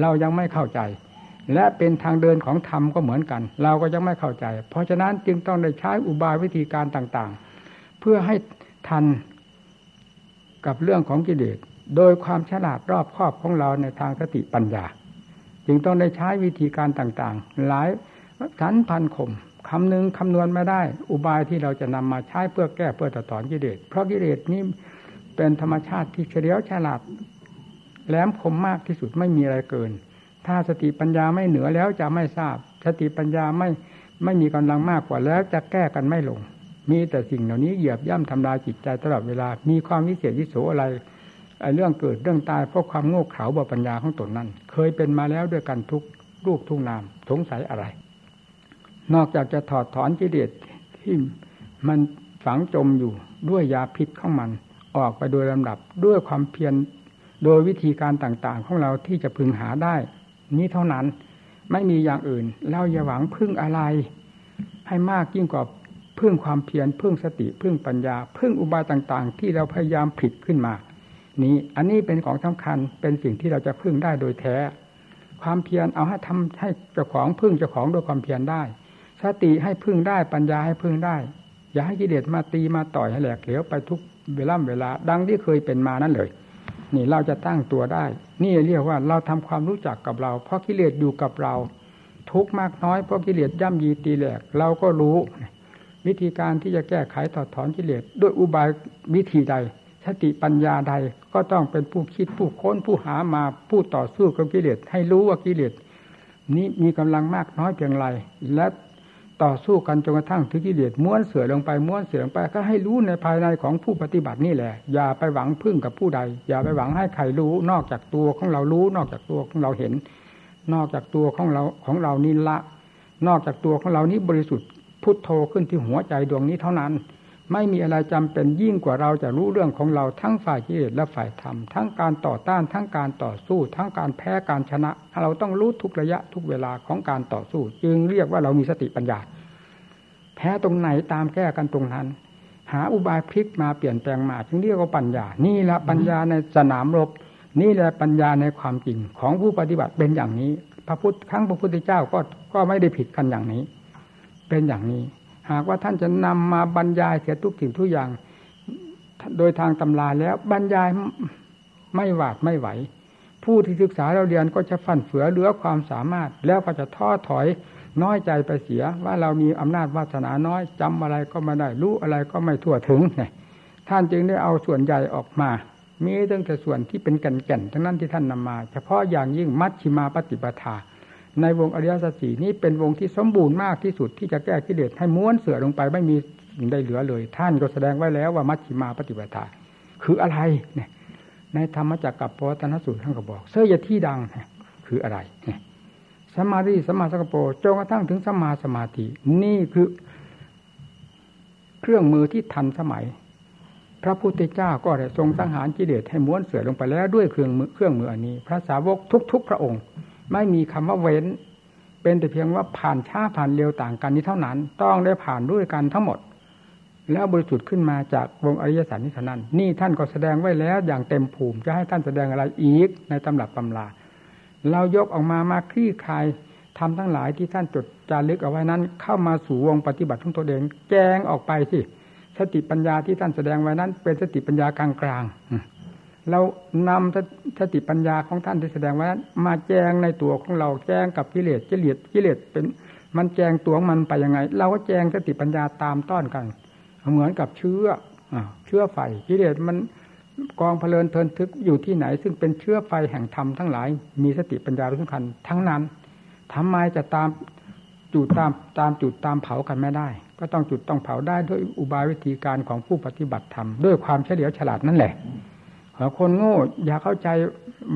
เรายังไม่เข้าใจ และเป็นทางเดินของธรรมก็เหมือนกัน เราก็ยังไม่เข้าใจ เพราะฉะนั้นจึงต้องได้ใช้อุบายวิธีการต่างๆ เพื่อให้ทันกับเรื่องของกิเลสโดยความฉลาดรอบครอบของเราในทางสติปัญญา จึงต้องได้ใช้วิธีการต่างๆ หลาย สันพันคมคำหนึ่งคำนวณไม่ได้ อุบายที่เราจะนำมาใช้เพื่อแก้เพื่อตัดถอนกิเลสเพราะกิเลสนี้เป็นธรรมชาติที่เฉลียวฉลาดแหลมคมมากที่สุดไม่มีอะไรเกิน ถ้าสติปัญญาไม่เหนือแล้วจะไม่ทราบ สติปัญญาไม่ไม่มีกำลังมากกว่าแล้วจะแก้กันไม่ลง มีแต่สิ่งเหล่านี้เหยียบย่ำทำลายจิตใจตลอดเวลา มีความวิเศษวิโสอะไรเรื่องเกิดเรื่องตายเพราะความโง่เขลาบ่ปัญญาของตนนั้น เคยเป็นมาแล้วด้วยกันทุกรูปทุกนามสงสัยอะไร นอกจากจะถอดถอนกิเลสที่มันฝังจมอยู่ด้วยยาพิษของมัน ออกไปโดยลำดับด้วยความเพียรโดยวิธีการต่างๆ ของเราที่จะพึงหาได้ นี้เท่านั้นไม่มีอย่างอื่น เราอย่าหวังพึ่งอะไร ให้มากยิ่งกว่าพึ่งความเพียรพึ่งสติพึ่งปัญญา พึ่งอุบายต่างๆ ที่เราพยายามผิดขึ้นมา นี้อันนี้เป็นของสำคัญเป็นสิ่งที่เราจะพึ่งได้โดยแท้ ความเพียรเอาให้ทำให้เจ้าของพึ่งเจ้าของโดยความเพียรได้ สติให้พึ่งได้ปัญญาให้พึ่งได้ อย่าให้กิเลสมาตีมาต่อยให้แหลกเหลวไปทุกเวลาเวลา ดังที่เคยเป็นมานั่นเลย นี่เราจะตั้งตัวได้ นี่เรียกว่าเราทำความรู้จักกับเรา เพราะกิเลสอยู่กับเรา ทุกมากน้อยเพราะกิเลสย่ำยีตีแหลกเราก็รู้ วิธีการที่จะแก้ไขถอดถอนกิเลสด้วยอุบายวิธีใดสติปัญญาใดก็ต้องเป็นผู้คิดผู้ค้นผู้หามาผู้ต่อสู้กับกิเลสให้รู้ว่ากิเลสนี้มีกำลังมากน้อยเพียงไรและ ต่อสู้กันจนกระทั่งถึงกิเลสม้วนเสือลงไปม้วนเสือลงไปก็ให้รู้ในภายในของผู้ปฏิบัตินี่แหละ อย่าไปหวังพึ่งกับผู้ใด อย่าไปหวังให้ใครรู้ นอกจากตัวของเรารู้ นอกจากตัวของเราเห็น นอกจากตัวของเราของเรานี่ละ นอกจากตัวของเรานี้บริสุทธิ์พุทโธขึ้นที่หัวใจดวงนี้เท่านั้น ไม่มีอะไรจำเป็นยิ่งกว่าเราจะรู้เรื่องของเราทั้งฝ่ายกิเลสและฝ่ายธรรม ทั้งการต่อต้านทั้งการต่อสู้ ทั้งการแพ้การชนะ เราต้องรู้ทุกระยะทุกเวลาของการต่อสู้ จึงเรียกว่าเรามีสติปัญญา แพ้ตรงไหนตามแก้กันตรงนั้น หาอุบายพลิกมาเปลี่ยนแปลงมาจึงเรียกว่าปัญญา นี่แหละปัญญาในสนามรบ นี่แหละปัญญาในความจริงของผู้ปฏิบัติเป็นอย่างนี้ พระพุทธครั้งพระพุทธเจ้าก็ก็ไม่ได้ผิดกันอย่างนี้ เป็นอย่างนี้ หากว่าท่านจะนำมาบรรยายเสียทุกสิ่งทุกอย่าง โดยทางตำราแล้วบรรยายไม่หวาดไม่ไหว ผู้ที่ศึกษาเราเรียนก็จะฟันเฟือเหลือความสามารถ แล้วก็จะท้อถอยน้อยใจไปเสียว่าเรามีอำนาจวาสนาน้อยจำอะไรก็ไม่ได้รู้อะไรก็ไม่ทั่วถึงไงท่านจึงได้เอาส่วนใหญ่ออกมา มีตั้งแต่ส่วนที่เป็นแก่นๆทั้งนั้นที่ท่านนำมา เฉพาะอย่างยิ่งมัชชิมาปฏิปทา ในวงอริยสัจสี่นี้เป็นวงที่สมบูรณ์มากที่สุดที่จะแก้กิเลสให้ม้วนเสือลงไปไม่มีสิ่งใดเหลือเลย ท่านก็แสดงไว้แล้วว่ามัชชิมาปฏิปทา คืออะไรเนี่ยในธรรมจักรกับปวัตนสูตรท่านก็บอก เสยที่ดังคืออะไรสมาธิสมาสังกปรจนกระทั่งถึงสมาสมาธิ นี่คือ เครื่องมือที่ทันสมัย พระพุทธเจ้าก็ได้ทรงสังหารกิเลสให้ม้วนเสือลงไปแล้วด้วยเครื่องมือเครื่องมืออันนี้ พระสาวกทุก ๆ พระองค์ ไม่มีคำว่าเว้น เป็นแต่เพียงว่าผ่านช้าผ่านเร็วต่างกันนี้เท่านั้น ต้องได้ผ่านด้วยกันทั้งหมด แล้วบริสุทธิ์ขึ้นมาจากวงอริยสัจนี้เท่านั้น นี่ท่านก็แสดงไว้แล้วอย่างเต็มภูมิจะให้ท่านแสดงอะไรอีกในตำรับตำราเรายกออกมามาคลี่คลายทำทั้งหลายที่ท่านจดจารึกเอาไว้นั้น เข้ามาสู่วงปฏิบัติของตัวเองแจ้งออกไปสิสติปัญญาที่ท่านแสดงไว้นั้น เป็นสติปัญญากลางกลาง เรานำสติปัญญาของท่านที่แสดงไว้นั้นมาแจ้งในตัวของเราแจ้งกับกิเลสกิเลสกิเลสเป็นมันแจ้งตัวมันไปยังไง เราก็แจ้งสติปัญญาตามต้อนกัน เหมือนกับเชื้อเชื้อไฟกิเลสมันกองเพลินเทินทึกอยู่ที่ไหน ซึ่งเป็นเชื้อไฟแห่งธรรมทั้งหลาย มีสติปัญญาสำคัญ ทั้งนั้นทำไมจะตามจุดตามตามจุดตามเผากันไม่ได้ ก็ต้องจุดต้องเผาได้ด้วยอุบายวิธีการของผู้ปฏิบัติธรรมด้วยความเฉลียวฉลาดนั่นแหละ คนโง่ อย่าเข้าใจ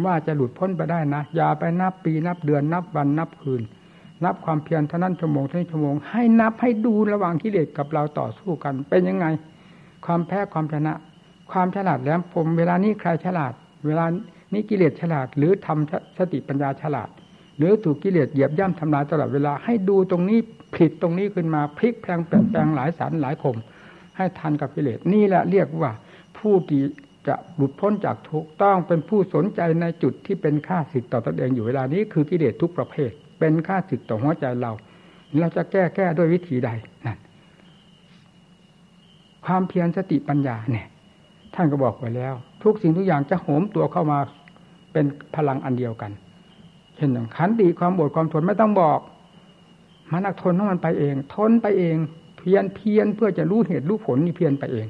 ว่าจะหลุดพ้นไปได้นะ อย่าไปนับปีนับเดือนนับวันนับคืน นับความเพียรเท่านั้นชั่วโมงเท่านี้ชั่วโมง ให้นับให้ดูระหว่างกิเลสกับเราต่อสู้กัน เป็นยังไง ความแพ้ความชนะ ความฉลาดแหลมคมเวลานี้ใครฉลาด เวลานี้กิเลสฉลาด หรือทำสติปัญญาฉลาด หรือถูกกิเลสเหยียบย่ำทำลายตลอดเวลาให้ดูตรงนี้ผิดตรงนี้ขึ้นมาพลิกแปลงแปลงแปลงหลายสารหลายคม ให้ทันกับกิเลสนี่แหละเรียกว่าผู้ที่ จะหลุดพ้นจากทุกต้องเป็นผู้สนใจในจุดที่เป็นค่าสิทธิ์ต่อตนเองอยู่เวลานี้คือกิเลสทุกประเภท เป็นค่าสิทธิ์ต่อหัวใจเรา เราจะแก้แก้ด้วยวิธีใดนั่นความเพียรสติปัญญาเนี่ย ท่านก็บอกไว้แล้ว ทุกสิ่งทุกอย่างจะโหมตัวเข้ามาเป็นพลังอันเดียวกัน เช่นอย่างขันติความอดความทนไม่ต้องบอกมันอักทนของมันไปเอง ทนไปเอง เพียนเพียนเพื่อจะรู้เหตุรู้ผลนี่เพียนไปเอง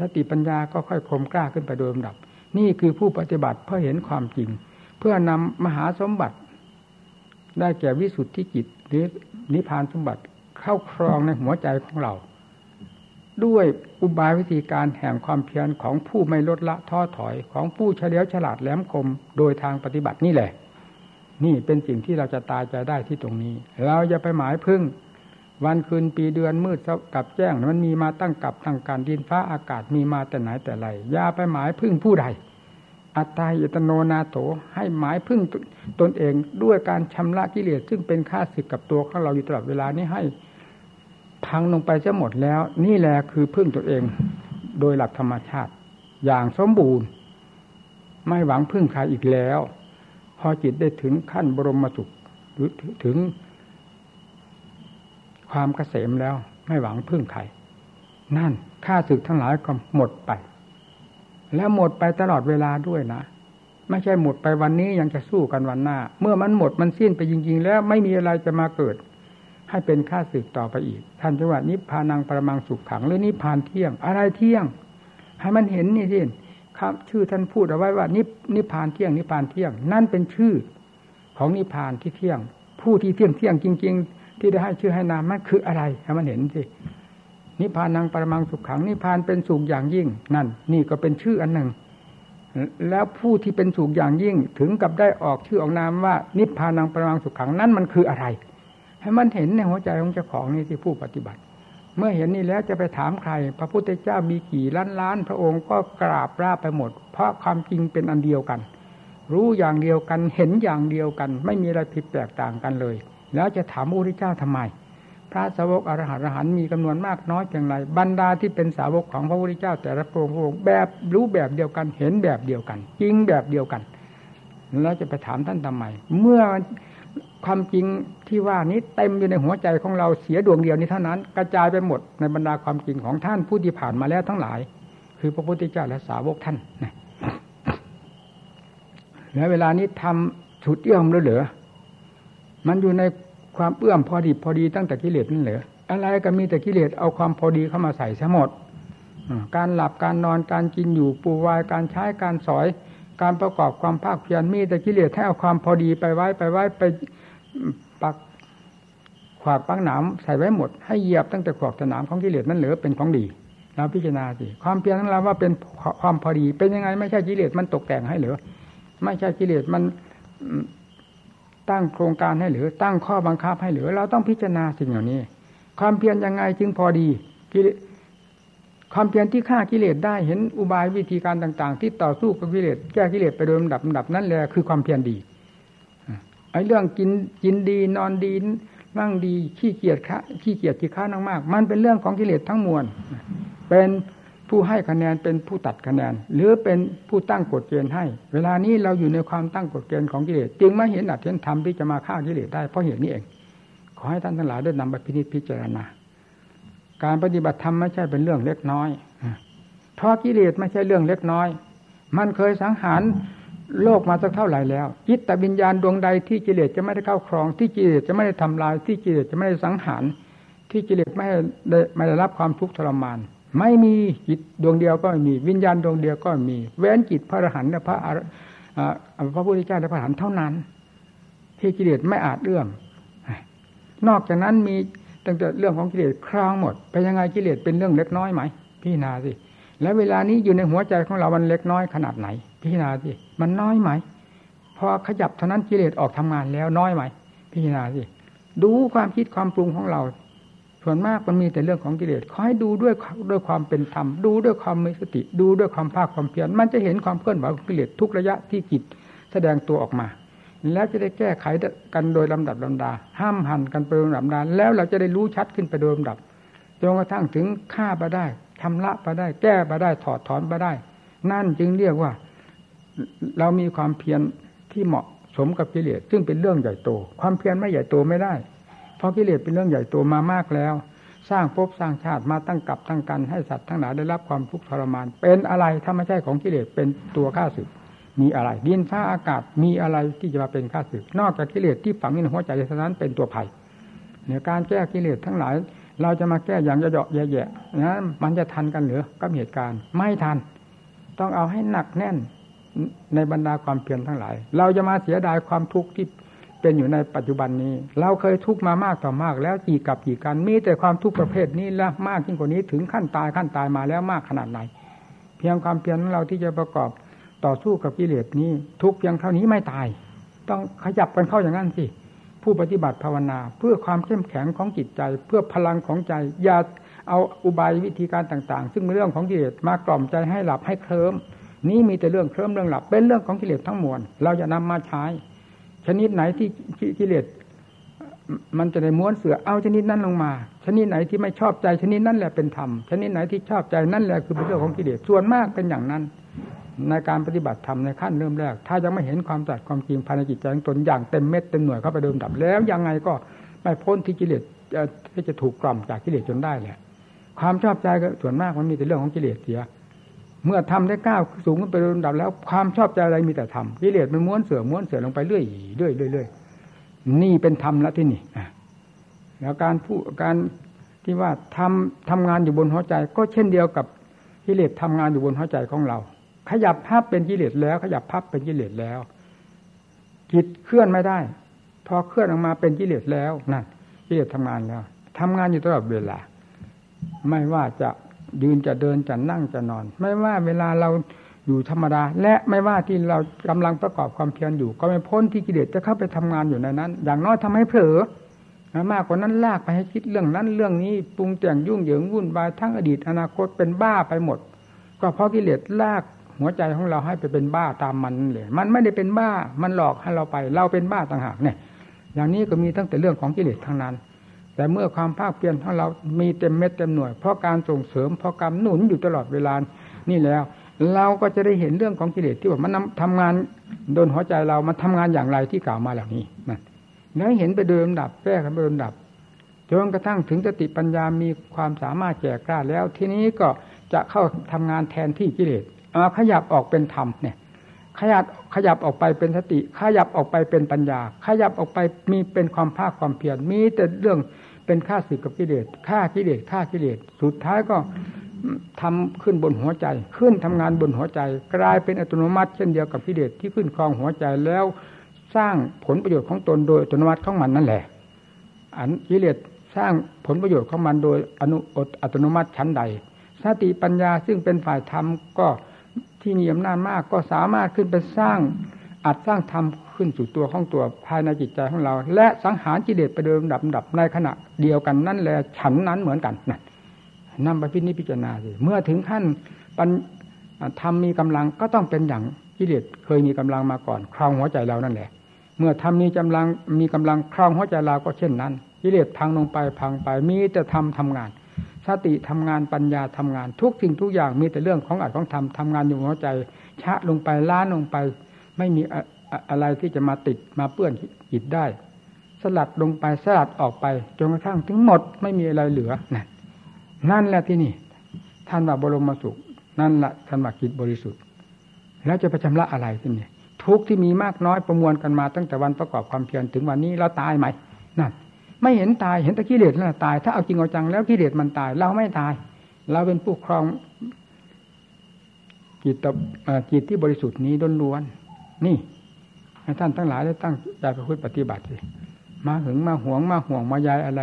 สติปัญญาก็ค่อยคมกล้าขึ้นไปโดยลำดับ นี่คือผู้ปฏิบัติเพื่อเห็นความจริง เพื่อนำมหาสมบัติ ได้แก่วิสุทธิจิตหรือนิพพานสมบัติเข้าครองในหัวใจของเรา ด้วยอุบายวิธีการแห่งความเพียรของผู้ไม่ลดละท้อถอยของผู้เฉลียวฉลาดแหลมคมโดยทางปฏิบัตินี่แหละ นี่เป็นสิ่งที่เราจะตายใจได้ที่ตรงนี้ เราอย่าไปหมายพึ่ง วันคืนปีเดือนมืดกับแจ้ง มันมีมาตั้งกับตั้งการดินฟ้าอากาศมีมาแต่ไหนแต่ไรอย่าไปหมายพึ่งผู้ใด อัตตาอิตโนนาโถให้หมายพึ่งตนเองด้วยการชำระกิเลสซึ่งเป็นค่าศึกกับตัวของเราอยู่ตลอดเวลานี้ให้พังลงไปจะหมดแล้ว นี่แหละคือพึ่งตัวเอง โดยหลักธรรมชาติ อย่างสมบูรณ์ ไม่หวังพึ่งใครอีกแล้ว พอจิตได้ถึงขั้นบรมสุขหรือถึง ความเกษมแล้วไม่หวังพึ่งใครนั่นค่าศึกทั้งหลายก็หมดไป แล้วหมดไปตลอดเวลาด้วยนะ ไม่ใช่หมดไปวันนี้ยังจะสู้กันวันหน้า เมื่อมันหมดมันสิ้นไปจริง ๆ แล้วไม่มีอะไรจะมาเกิด ให้เป็นค่าศึกต่อไปอีก ท่านจะว่านิพพานังประมังสุขขังหรือนิพพานเที่ยง อะไรเที่ยง ให้มันเห็นนี่สิครับ ชื่อท่านพูดเอาไว้ว่านิพนิพพานเที่ยงนิพพานเที่ยง นั่นเป็นชื่อ ของนิพพานที่เที่ยง ผู้ที่เที่ยงเที่ยงจริง ๆ ที่ได้ให้ชื่อให้นามมันคืออะไรให้มันเห็นสินิพพานังปรมังสุขขังนิพพานเป็นสุขอย่างยิ่ง นั่น นี่ก็เป็นชื่ออันหนึ่ง แล้วผู้ที่เป็นสุขอย่างยิ่งถึงกับได้ออกชื่อออกนามว่า นิพพานังปรมังสุขขังนั่นมันคืออะไร ให้มันเห็นในหัวใจของเจ้าของนี่ที่ผู้ปฏิบัติ เมื่อเห็นนี่แล้วจะไปถามใคร พระพุทธเจ้ามีกี่ล้านล้าน พระองค์ก็กราบราบไปหมด เพราะความจริงเป็นอันเดียวกัน รู้อย่างเดียวกันเห็นอย่างเดียวกัน ไม่มีอะไรผิดแตกต่างกันเลย แล้วจะถามพระพุทธเจ้าทำไม พระสาวกอรหันต์อรหันต์มีจานวนมากน้อยเพียงไร บรรดาที่เป็นสาวกของพระพุทธเจ้า แต่ละพระองค์แบบรู้แบบเดียวกัน เห็นแบบเดียวกัน จริงแบบเดียวกัน แล้วจะไปถามท่านทำไม เมื่อความจริงที่ว่านี้เต็มอยู่ในหัวใจของเราเสียดวงเดียวนี้เท่านั้น กระจายไปหมดในบรรดาความจริงของท่านผู้ที่ผ่านมาแล้วทั้งหลาย คือพระพุทธเจ้าและสาวกท่านนะแล้วเวลานี้ทำสุดเอื้อมเหลือ มันอยู่ในความเอื้อมพอดีพอดีตั้งแต่กิเลสนั่นเหลออะไรก็มีแต่กิเลสเอาความพอดีเข้ามาใส่ซะหมดการหลับการนอนการกินอยู่ปูวายการใช้การสอย การประกอบความภาคเพียรมีแต่กิเลสให้เอาความพอดีไปไว้ไปไว้ไปปักขวากปักหนามใส่ไว้หมด ให้เหยียบตั้งแต่ขวากสนามของกิเลสนั้นเหลือเป็นของดีเราพิจารณาสิความเพียรของเราว่าเป็นความพอดี เป็นยังไง ไม่ใช่กิเลสมันตกแต่งให้เหลือไม่ใช่กิเลสมัน ตั้งโครงการให้หรือ ตั้งข้อบังคับให้หรือ เราต้องพิจารณาสิ่งเหล่านี้ ความเพียรยังไงจึงพอดีกิเลสความเพียรที่ฆ่ากิเลสได้เห็นอุบายวิธีการต่าง ๆ ที่ต่อสู้กับกิเลสแก้กิเลสไปโดยลำดับลำดับนั่นแหละคือความเพียรดีไอ้เรื่องกินกินดีนอนดีนั่งดีขี้เกียจคะขี้เกียจขี้ค้านมากๆมันเป็นเรื่องของกิเลสทั้งมวลเป็น ผู้ให้คะแนนเป็นผู้ตัดคะแนน หรือเป็นผู้ตั้งกฎเกณฑ์ให้ เวลานี้เราอยู่ในความตั้งกฎเกณฑ์ของกิเลสจึงไม่เห็นอัตเห็นธรรมที่จะมาฆ่ากิเลสได้เพราะเหตุนี้เอง ขอให้ท่านทั้งหลายได้นำไปพิจิตพิจารณา การปฏิบัติธรรมไม่ใช่เป็นเรื่องเล็กน้อยเพราะกิเลสไม่ใช่เรื่องเล็กน้อย มันเคยสังหารโลกมาสักเท่าไหร่แล้วจิตตวิญญาณดวงใดที่กิเลสจะไม่ได้เข้าครอง ที่กิเลสจะไม่ได้ทำลาย ที่กิเลสจะไม่ได้สังหาร ที่กิเลสไม่ได้ไม่ได้รับความทุกข์ทรมาน ไม่มีจิตดวงเดียวก็ไม่มี วิญญาณดวงเดียวก็มี เว้นจิตพระอรหันต์และพระพระพุทธเจ้าและพระอรหันต์เท่านั้น ที่กิเลสไม่อาจเอื้อมนอกจากนั้นมีตั้งแต่เรื่องของกิเลสครองหมดไปยังไงกิเลสเป็นเรื่องเล็กน้อยไหมพี่นาสิแล้วเวลานี้อยู่ในหัวใจของเรามันเล็กน้อยขนาดไหนพิจารณาสิมันน้อยไหมพอขยับเท่านั้นกิเลสออกทำงานแล้วน้อยไหมพิจารณาสิดูความคิดความปรุงของเรา ส่วนมากมันมีแต่เรื่องของกิเลสขอให้ดูด้วยด้วยความเป็นธรรมดูด้วยความมีสติ ดูด้วยความภาคความเพียรมันจะเห็นความเคลื่อนไหวของกิเลสทุกระยะที่จิตแสดงตัวออกมา แล้วจะได้แก้ไขกันโดยลำดับลำดา ห้ามหันกันไปโดยลำดับแล้วเราจะได้รู้ชัดขึ้นไปโดยลำดับจนกระทั่งถึงฆ่าไปได้ทำละไปได้ แก้ไปได้ถอดถอนไปได้ นั่นจึงเรียกว่า เรามีความเพียรที่เหมาะสมกับกิเลสซึ่งเป็นเรื่องใหญ่โต ความเพียรไม่ใหญ่โตไม่ได้ เพราะกิเลสเป็นเรื่องใหญ่โตมามากแล้ว สร้างภพสร้างชาติมาตั้งกับตั้งกันให้สัตว์ทั้งหลายได้รับความทุกข์ทรมาน เป็นอะไรถ้าไม่ใช่ของกิเลสเป็นตัวข้าศึกมีอะไร ดินฟ้าอากาศมีอะไรที่จะมาเป็นข้าศึก นอกจากกิเลสที่ฝังในหัวใจเท่านั้นเป็นตัวภัยเนี่ยการแก้กิเลสทั้งหลาย เราจะมาแก้อย่างเยาะแย่ๆนะมันจะทันกันหรือกับเหตุการณ์ไม่ทัน ต้องเอาให้หนักแน่นในบรรดาความเพียรทั้งหลาย เราจะมาเสียดายความทุกข์ที่ เป็นอยู่ในปัจจุบันนี้ เราเคยทุกข์มามากต่อมาก แล้วกี่กับกี่กันมีแต่ความทุกข์ประเภทนี้และมากยิ่งกว่านี้ถึงขั้นตายขั้นตายมาแล้วมากขนาดไหน เพียงความเพียรของเราที่จะประกอบต่อสู้กับกิเลสนี้ ทุกเพียงเท่านี้ไม่ตาย ต้องขยับกันเข้าอย่างนั้นสิผู้ปฏิบัติภาวนาเพื่อความเข้มแข็งของจิตใจ เพื่อพลังของใจอย่าเอาอุบายวิธีการต่าง ๆ ซึ่งเป็นเรื่องของกิเลสมากล่อมใจให้หลับให้เคลิ้มนี้มีแต่เรื่องเคลิ้มเรื่องหลับเป็นเรื่องของกิเลสทั้งมวลเราจะนำมาใช้ ชนิดไหนที่กิเลสมันจะได้ม้วนเสือเอาชนิดนั้นลงมา ชนิดไหนที่ไม่ชอบใจชนิดนั้นแหละเป็นธรรมชนิดไหนที่ชอบใจนั่นแหละคือเป็นเรื่องของกิเลสส่วนมากเป็นอย่างนั้น ในการปฏิบัติธรรมในขั้นเริ่มแรก ถ้ายังไม่เห็นความจัดความจริงภายในจิตใจของตนอย่างเต็มเม็ดเต็มหน่วยเข้าไปเดิมดับแล้วยังไงก็ไม่พ้นที่กิเลสที่จะถูกกล่อมจากกิเลสจนได้แหละความชอบใจก็ส่วนมากมันมีแต่เรื่องของกิเลสเสีย เมื่อทำได้ก้าวสูงขึ้นไปโดยลำดับแล้ว ความชอบใจอะไรมีแต่ทำกิเลสมันม้วนเสือม้วนเสือลงไปเรื่อยเรื่อยเรื่อยนี่เป็นธรรมแล้วที่นี่แล้วการพูดการที่ว่าทำทำงานอยู่บนหัวใจ ก็เช่นเดียวกับกิเลสทำงานอยู่บนหัวใจของเรา ขยับภาพเป็นกิเลสแล้ว ขยับภาพเป็นกิเลสแล้วจิตเคลื่อนไม่ได้ พอเคลื่อนออกมาเป็นกิเลสแล้วนั่นกิเลสทำงานแล้วทำงานอยู่ตลอดเวลา ไม่ว่าจะ ยืนจะเดินจะนั่งจะนอน ไม่ว่าเวลาเราอยู่ธรรมดา และไม่ว่าที่เรากำลังประกอบความเพียรอยู่ ก็ไม่พ้นที่กิเลสจะเข้าไปทำงานอยู่ในนั้น อย่างน้อยทำให้เผลอมากกว่านั้นลากไปให้คิดเรื่องนั้นเรื่องนี้ปรุงแต่งยุ่งเหยิงวุ่นวายทั้งอดีตอนาคตเป็นบ้าไปหมด ก็เพราะกิเลสลากหัวใจของเราให้ไปเป็นบ้าตามมันเลย มันไม่ได้เป็นบ้า มันหลอกให้เราไป เราเป็นบ้าต่างหากเนี่ย อย่างนี้ก็มีตั้งแต่เรื่องของกิเลสทั้งนั้น แต่เมื่อความภาคเพียรของเรามีเต็มเม็ดเต็มหน่วย เพราะการส่งเสริมเพราะการหนุนอยู่ตลอดเวลานี่แล้ว เราก็จะได้เห็นเรื่องของกิเลสที่ว่ามันทำงานโดนหัวใจเรามันทำงานอย่างไรที่กล่าวมาเหล่านี้นั่นแล้วเห็นไปเดิมดับแก้กันไปเดิมดับจนกระทั่งถึงสติปัญญามีความสามารถแก่กล้าแล้ว ทีนี้ก็จะเข้าทำงานแทนที่กิเลสเอาขยับออกเป็นธรรมเนี่ย ขยับขยับออกไปเป็นสติ ขยับออกไปเป็นปัญญา ขยับออกไปมีเป็นความภาคความเพียรมีแต่เรื่อง เป็นค่าศึกกับกิเลสฆ่ากิเลสฆ่ากิเลสสุดท้ายก็ทำขึ้นบนหัวใจ ขึ้นทำงานบนหัวใจ กลายเป็นอัตโนมัติเช่นเดียวกับกิเลสที่ขึ้นครองหัวใจแล้วสร้างผลประโยชน์ของตนโดยอัตโนมัติของมันนั่นแหละ อันกิเลสสร้างผลประโยชน์ของมันโดยอนุอัตโนมัติชั้นใด สติปัญญาซึ่งเป็นฝ่ายธรรมก็ที่มีอำนาจมากก็สามารถขึ้นไปสร้างอัดสร้างธรรม ขึ้นสู่ตัวของตัวภายในจิตใจของเรา และสังหารกิเลสไปเดิมดับดับในขณะเดียวกันนั่นแหละฉันนั้นเหมือนกันนั่นนำไปพิจิจารณาสิเมื่อถึงขั้นปัญธรรมมีกำลังก็ต้องเป็นอย่างกิเลสเคยมีกำลังมาก่อนครองหัวใจเรานั่นแหละ เมื่อธรรมมีกำลังมีกำลังครองหัวใจเราก็เช่นนั้นกิเลสพังลงไปพังไปมีแต่ธรรมทางาน สติทำงานปัญญาทำงานทุกสิ่งทุกอย่างมีแต่เรื่องของอัดของธรรมทำงานอยู่หัวใจ ชะลงไปล้านลงไป ไม่มี อะไรที่จะมาติดมาเปื้อนจิตได้ สลัดลงไปสลัดออกไปจนกระทั่งถึงหมดไม่มีอะไรเหลือนั่นนั่นแหละที่นี่ ท่านว่าบรมสุข นั่นแหละท่านว่ากิจบริสุทธิ์ แล้วจะไปชำระอะไรที่นี่ทุกที่มีมากน้อยประมวลกันมาตั้งแต่วันประกอบความเพียรถึงวันนี้เราตายไหมนั่นไม่เห็นตายเห็นต่กิเลสนั่นตาย ถ้าเอาจริงเอาจังแล้วกิเลสมันตาย เราไม่ตาย เราเป็นผู้ครองจิตจิตที่บริสุทธิ์นี้ล้วนนี่ ให้ท่านทั้งหลายได้ตั้งใจประพฤติปฏิบัติสิมาหึงมาหวงมาห่วงมายายอะไร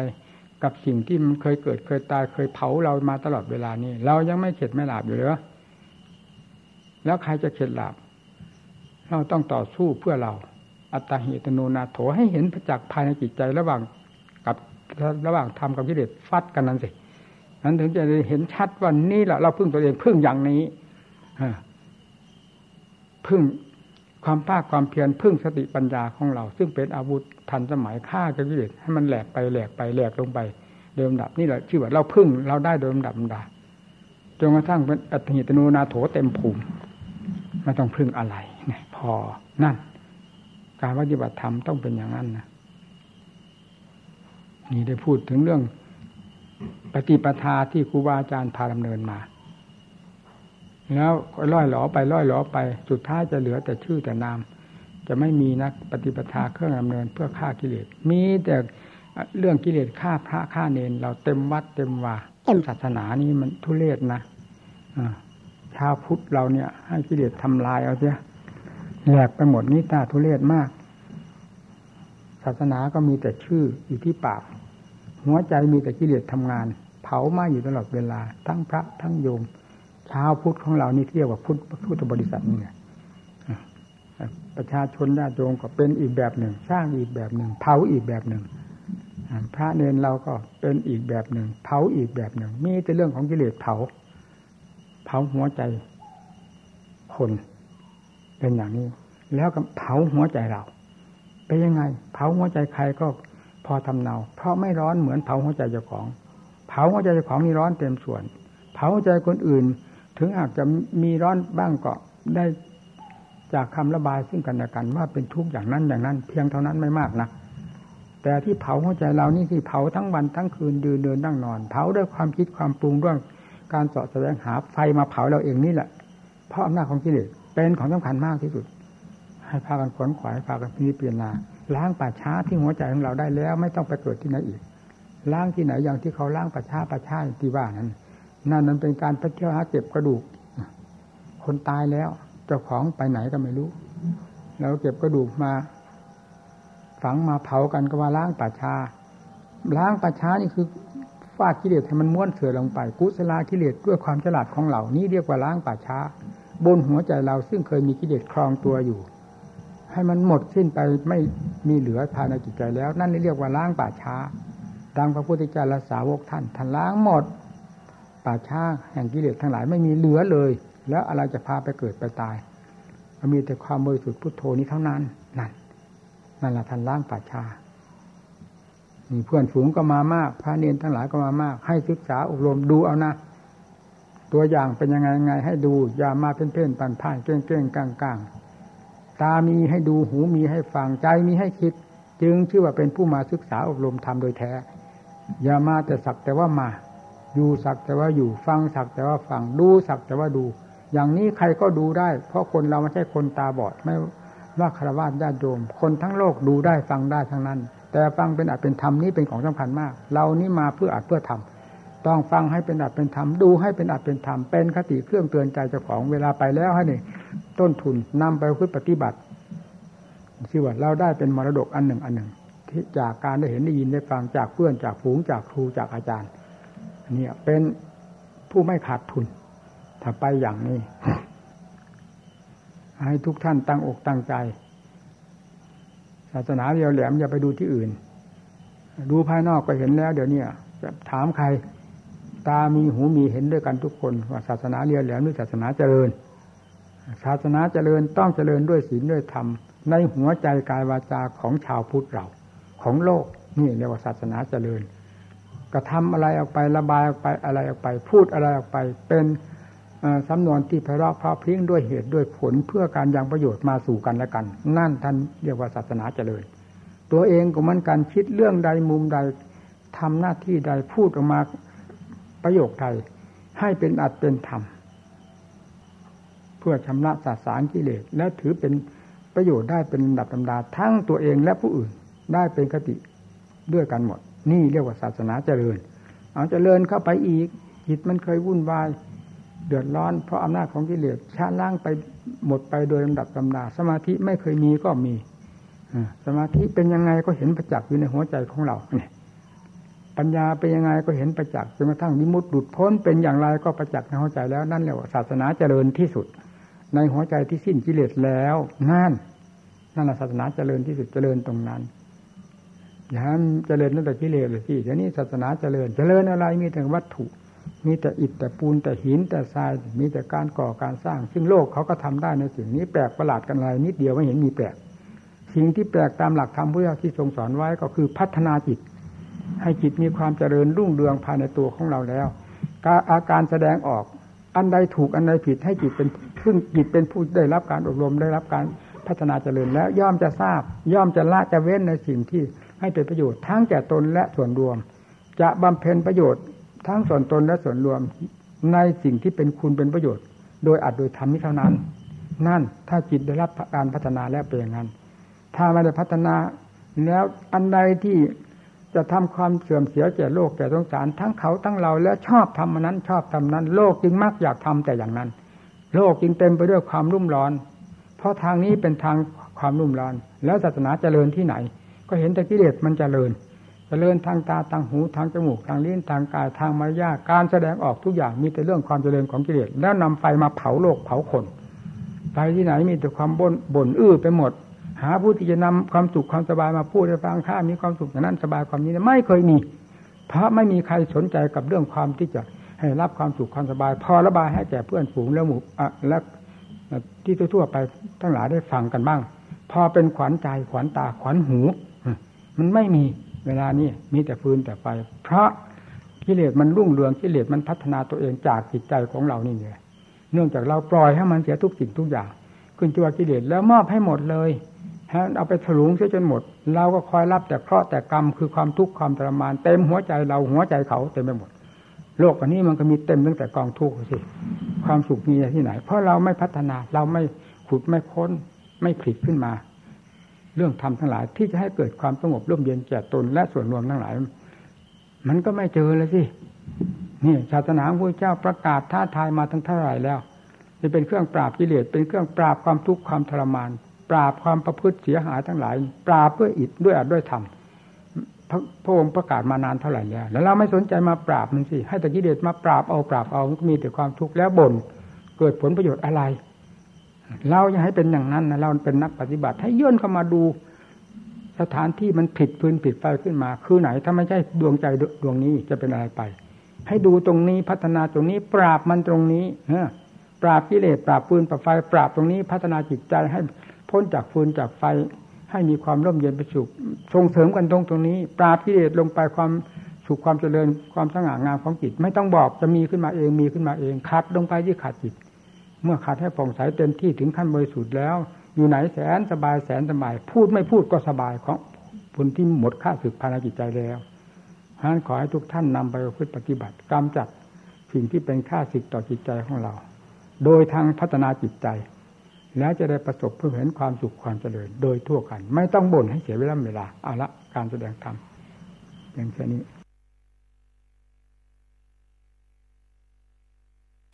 กับสิ่งที่มันเคยเกิดเคยตายเคยเผาเรามาตลอดเวลานี้ เรายังไม่เข็ดไม่หลาบอยู่เหรอแล้วใครจะเข็ดหลาบเราต้องต่อสู้เพื่อเรา อัตตาหิตโนนาโถให้เห็นประจักษ์ภายในจิตใจระหว่างกับระหว่างธรรมกับกิเลสฟัดกันนั้นสินั้นถึงจะเห็นชัดว่านี่แหละเราพึ่งตัวเองพึ่งอย่างนี้พึ่ง ความภาคความเพียรพึ่งสติปัญญาของเรา ซึ่งเป็นอาวุธทันสมัยฆ่ากิเลสให้มันแหลกไปแหลกไปแหลกลงไปเดิมดับนี่แหละชื่อว่าเราพึ่งเราได้เดิมดับดาจนกระทั่งเป็นอัตหิตโนนาโถเต็มภูมิไม่ต้องพึ่งอะไรเนี่ยพอนั่น การปฏิบัติธรรมต้องเป็นอย่างนั้นนะนี่ได้พูดถึงเรื่องปฏิปทาที่ครูบาอาจารย์พาดำเนินมา แล้วล่อยหลอไปล่อยหลอไป สุดท้ายจะเหลือแต่ชื่อแต่นาม จะไม่มีนักปฏิปทาเครื่องดำเนินเพื่อฆ่ากิเลส มีแต่เรื่องกิเลสฆ่าพระฆ่าเนน เราเต็มวัดเต็มว่าเต็มศาสนานี้มันทุเรศนะชาวพุทธเราเนี่ยให้กิเลสทำลายเอาเสียแหลกไปหมดนี้ตาทุเรศมาก ศาสนาก็มีแต่ชื่ออยู่ที่ปาก หัวใจมีแต่กิเลสทำงาน เผาไหม้อยู่ตลอดเวลา ทั้งพระทั้งโยม ชาวพุทธของเรานี่เรียกว่าพุทธพุทธบริษัทนี่ประชาชนญาติโยมก็เป็นอีกแบบหนึ่ง สร้างอีกแบบหนึ่ง เผาอีกแบบหนึ่งพระเนนเราก็เป็นอีกแบบหนึ่ง เผาอีกแบบหนึ่ง มีแต่เรื่องของกิเลสเผา เผาหัวใจคนเป็นอย่างนี้ แล้วก็เผาหัวใจเราเป็นยังไง เผาหัวใจใครก็พอทำเนาเพราะไม่ร้อนเหมือนเผาหัวใจเจ้าของ เผาหัวใจเจ้าของนี่ร้อนเต็มส่วน เผาหัวใจคนอื่น ถึงอาจจะมีร้อนบ้างก็ได้จากคำระบายซึ่งกันและกัน ว่าเป็นทุกข์อย่างนั้นอย่างนั้น เพียงเท่านั้นไม่มากนะแต่ที่เผาหัวใจเรานี่ที่เผาทั้งวันทั้งคืนเดินเดินนั่งนอน เผาด้วยความคิดความปรุงด้วยการสอดแสวงหาไฟมาเผาเราเองนี่แหละ เพราะอำนาจของกิเลสเป็นของสำคัญมากที่สุด ให้พากันขวนขวายพากันพิจารณาล้างป่าช้าที่หัวใจของเราได้แล้ว ไม่ต้องไปเกิดที่ไหนอีกล้างที่ไหนอย่างที่เขาล้างป่าช้าป่าช้าที่ว่านั้น นั่นนั้นเป็นการไปเที่ยวหาเก็บกระดูก คนตายแล้วเจ้าของไปไหนก็ไม่รู้ แล้วเก็บกระดูกมา ฝังมาเผากันก็ว่าล้างป่าชาล้างป่าช้านี่คือฟาดกิเลสให้มันม้วนเสือลงไป กุศลากิเลสด้วยความฉลาดของเหล่านี้เรียกว่าล้างป่าช้า บนหัวใจเราซึ่งเคยมีกิเลสครองตัวอยู่ ให้มันหมดสิ้นไปไม่มีเหลือภายในจิตใจแล้ว นั่นเรียกว่าล้างป่าช้าดังพระพุทธเจ้าและสาวกท่านท่านล้างหมด ป่าช้าแห่งกิเลสทั้งหลายไม่มีเหลือเลย แล้วอะไรจะพาไปเกิดไปตายมีแต่ความบริสุทธิ์พุทโธนี้เท่านั้นนั่นนั่นแหละท่านล้างป่าชามีเพื่อนฝูงก็มามาก พระเนนทั้งหลายก็มามาก ให้ศึกษาอบรมดูเอานะ ตัวอย่างเป็นยังไงไง ให้ดู อย่ามาเพ่นเพ่นปันพ่ายเก้งเก้งกลางกลางตามีให้ดูหูมีให้ฟังใจมีให้คิด จึงชื่อว่าเป็นผู้มาศึกษาอบรมทำโดยแท้ อย่ามาแต่สักแต่ว่ามา อยู่สักแต่ว่าอยู่ฟังสักแต่ว่าฟังดูสักแต่ว่าดู อย่างนี้ใครก็ดูได้ เพราะคนเราไม่ใช่คนตาบอดไม่ว่าคารวะญาติโยม คนทั้งโลกดูได้ฟังได้ทั้งนั้น แต่ฟังเป็นอัดเป็นธรรมนี้เป็นของสำคัญมาก เรานี่มาเพื่ออัดเพื่อทำต้องฟังให้เป็นอัดเป็นธรรมดูให้เป็นอัดเป็นธรรมเป็นคติเครื่องเตือนใจเจ้าของเวลาไปแล้วให้นี่ต้นทุนนำไปพึ่ปฏิบัติชื่อว่าเราได้เป็นมรดกอันหนึ่งอันหนึ่งที่จากการได้เห็นได้ยินได้ฟังจากเพื่อนจากฝูงจากครูจากอาจารย์ นี่เป็นผู้ไม่ขาดทุน ถ้าไปอย่างนี้ ให้ทุกท่านตั้งอกตั้งใจ ศาสนาเรียวแหลมอย่าไปดูที่อื่น ดูภายนอกก็เห็นแล้ว เดี๋ยวนี้จะถามใคร ตามีหูมีเห็นด้วยกันทุกคน ว่าศาสนาเรียวแหลมหรือศาสนาเจริญ ศาสนาเจริญต้องเจริญด้วยศีลด้วยธรรมในหัวใจกายวาจาของชาวพุทธเรา ของโลกนี่เรียกว่าศาสนาเจริญ กระทำอะไรออกไประบายออกไปอะไรออกไป พูดอะไรออกไป เป็นสำนวนที่ไพเราะเพราะพิ้งด้วยเหตุด้วยผลเพื่อการยังประโยชน์มาสู่กันและกัน นั่นท่านเรียกว่าศาสนาเจริญ ตัวเองก็มันการคิดเรื่องใดมุมใดทำหน้าที่ใดพูดออกมาประโยคใดให้เป็นอัดเป็นธรรมเพื่อชำระสาสารกิเลสและถือเป็นประโยชน์ได้เป็นลำดับลำดาทั้งตัวเองและผู้อื่นได้เป็นคติด้วยกันหมด นี่เรียกว่าศาสนาเจริญ เอาเจริญเข้าไปอีกจิตมันเคยวุ่นวายเดือดร้อนเพราะอำนาจของกิเลสชาล้างไปหมดไปโดยลำดับลำดา สมาธิไม่เคยมีก็มีสมาธิเป็นยังไงก็เห็นประจักษ์อยู่ในหัวใจของเราเนี่ยปัญญาเป็นยังไงก็เห็นประจักษ์จนกระทั่งมิมุติหลุดพ้นเป็นอย่างไรก็ประจักษ์ในหัวใจแล้วนั่นแหละศาสนาเจริญที่สุด ในหัวใจที่สิ้นกิเลสแล้วนั่นนั่นแหละศาสนาเจริญที่สุดเจริญตรงนั้น อย่าเจริญตั้งแต่กิเลสเลยที่เดี๋ยวนี้ศาสนาเจริญ เจริญอะไรมีแต่วัตถุ มีแต่อิฐแต่ปูนแต่หินแต่ทราย มีแต่การก่อการสร้าง ซึ่งโลกเขาก็ทำได้ในสิ่งนี้แปลกประหลาดกันอะไรนิดเดียวไม่เห็นมีแปลก สิ่งที่แปลกตามหลักธรรมพุทธที่ทรงสอนไว้ก็คือพัฒนาจิต ให้จิตมีความเจริญรุ่งเรืองภายในตัวของเราแล้วาอาการแสดงออกอันใดถูกอันใดผิดให้จิตเป็นซึ่งจิตเป็นผู้ได้รับการอบรมได้รับการพัฒนาเจริญแล้วย่อมจะทราบ ย่อมจะละจะเว้นในสิ่งที่ ให้เป็นประโยชน์ทั้งแก่ตนและส่วนรวม จะบำเพ็ญประโยชน์ทั้งส่วนตนและส่วนรวมในสิ่งที่เป็นคุณเป็นประโยชน์ โดยอัดโดยทำนี้เท่านั้น นั่นถ้าจิตได้รับการพัฒนาแล้วเป็นอย่างนั้น ถ้าไม่ได้พัฒนาแล้วอันใดที่จะทำความเสื่อมเสียแก่โลกแก่สงสารทั้งเขาทั้งเราแล้วชอบทำมันนั้นชอบทำนั้น โลกจึงมักอยากทำแต่อย่างนั้น โลกจึงเต็มไปด้วยความรุ่มร้อน เพราะทางนี้เป็นทางความรุ่มร้อน แล้วศาสนาเจริญที่ไหน ก็เห็นแต่กิเลสมันเจริญเจริญทางตาทางหูทางจมูกทางลิ้นทางกายทางมารยาการแสดงออกทุกอย่างมีแต่เรื่องความเจริญของกิเลสแล้วนำไฟมาเผาโลกเผาคนไปที่ไหนมีแต่ความบ่นบ่นอื้อไปหมด หาผู้ที่จะนำความสุขความสบายมาพูดให้ฟังข้ามีความสุขอย่างนั้นสบายความนี้ไม่เคยมี เพราะไม่มีใครสนใจกับเรื่องความที่จะให้รับความสุขความสบาย พอระบายให้แก่เพื่อนฝูงแล้วหมู่และที่ทั่วไปทั้งหลายได้ฟังกันบ้าง พอเป็นขวัญใจขวัญตาขวัญหู มันไม่มีเวลานี้มีแต่ฟืนแต่ไฟเพราะกิเลสมันรุ่งเรืองกิเลสมันพัฒนาตัวเองจากจิตใจของเรานี่เลยเนื่องจากเราปล่อยให้มันเสียทุกสิ่งทุกอย่างขึ้นตัวกิเลสแล้วมอบให้หมดเลยเอาไปถลุงเสียจนหมด เราก็คอยรับแต่เคราะห์แต่กรรมคือความทุกข์ความทรมานเต็มหัวใจเราหัวใจเขาเต็มไปหมด โลกอันนี้มันก็มีเต็มตั้งแต่กองทุกข์สิความสุขมีที่ไหน เพราะเราไม่พัฒนาเราไม่ขุดไม่ค้นไม่ผลิตขึ้นมา เรื่องธรรมทั้งหลาย ที่จะให้เกิดความสงบร่มเย็นแก่ตนและส่วนรวมทั้งหลาย มันก็ไม่เจอเลยสินี่ศาสนาพระเจ้าประกาศท้าทายมาทั้งเท่าไหร่แล้วจะเป็นเครื่องปราบกิเลสเป็นเครื่องปราบความทุกข์ความทรมาน ปราบความประพฤติเสียหายทั้งหลาย ปราบด้วยอิดด้วยอัดด้วยธรรมพระองค์ประกาศมานานเท่าไหร่แล้วแล้วเราไม่สนใจมาปราบมันสิให้แต่กิเลสมาปราบเอาปราบเอามีแต่ความทุกข์แล้วบ่นเกิดผลประโยชน์อะไร เราอยากให้เป็นอย่างนั้นนะเราเป็นนักปฏิบัติ ให้ย่นเข้ามาดู สถานที่มันผิดพื้นผิดไฟขึ้นมา คือไหนถ้าไม่ใช่ดวงใจดวงนี้จะเป็นอะไรไป ให้ดูตรงนี้พัฒนาตรงนี้ ปราบมันตรงนี้เอปราบกิเลสปราบปืนปราบไฟ ปราบตรงนี้พัฒนาจิตใจให้พ้นจากฟืนจากไฟ ให้มีความร่มเย็นเป็นสุขส่งเสริมกันตรงตรงนี้ ปราบกิเลสลงไปความสุขความเจริญความสง่างามของจิต ไม่ต้องบอกจะมีขึ้นมาเองมีขึ้นมาเองคัดลงไปที่ขาดจิต เมื่อขาดให้ผ่องใสเต็มที่ถึงขั้นบริสุทธิ์แล้ว อยู่ไหนแสนสบายแสนสบาย พูดไม่พูดก็สบายของผลที่หมดค่าสึกภายในจิตใจแล้วฉะนั้นขอให้ทุกท่านนำไปพฤติปฏิบัติกำจัดสิ่งที่เป็นค่าสึกต่อจิตใจของเรา โดยทางพัฒนาจิตใจ แล้วจะได้ประสบเพื่อเห็นความสุขความเจริญ โดยทั่วกัน ไม่ต้องบ่นให้เสียเวลาเวลาเอาละการแสดงธรรมอย่างแค่นนี้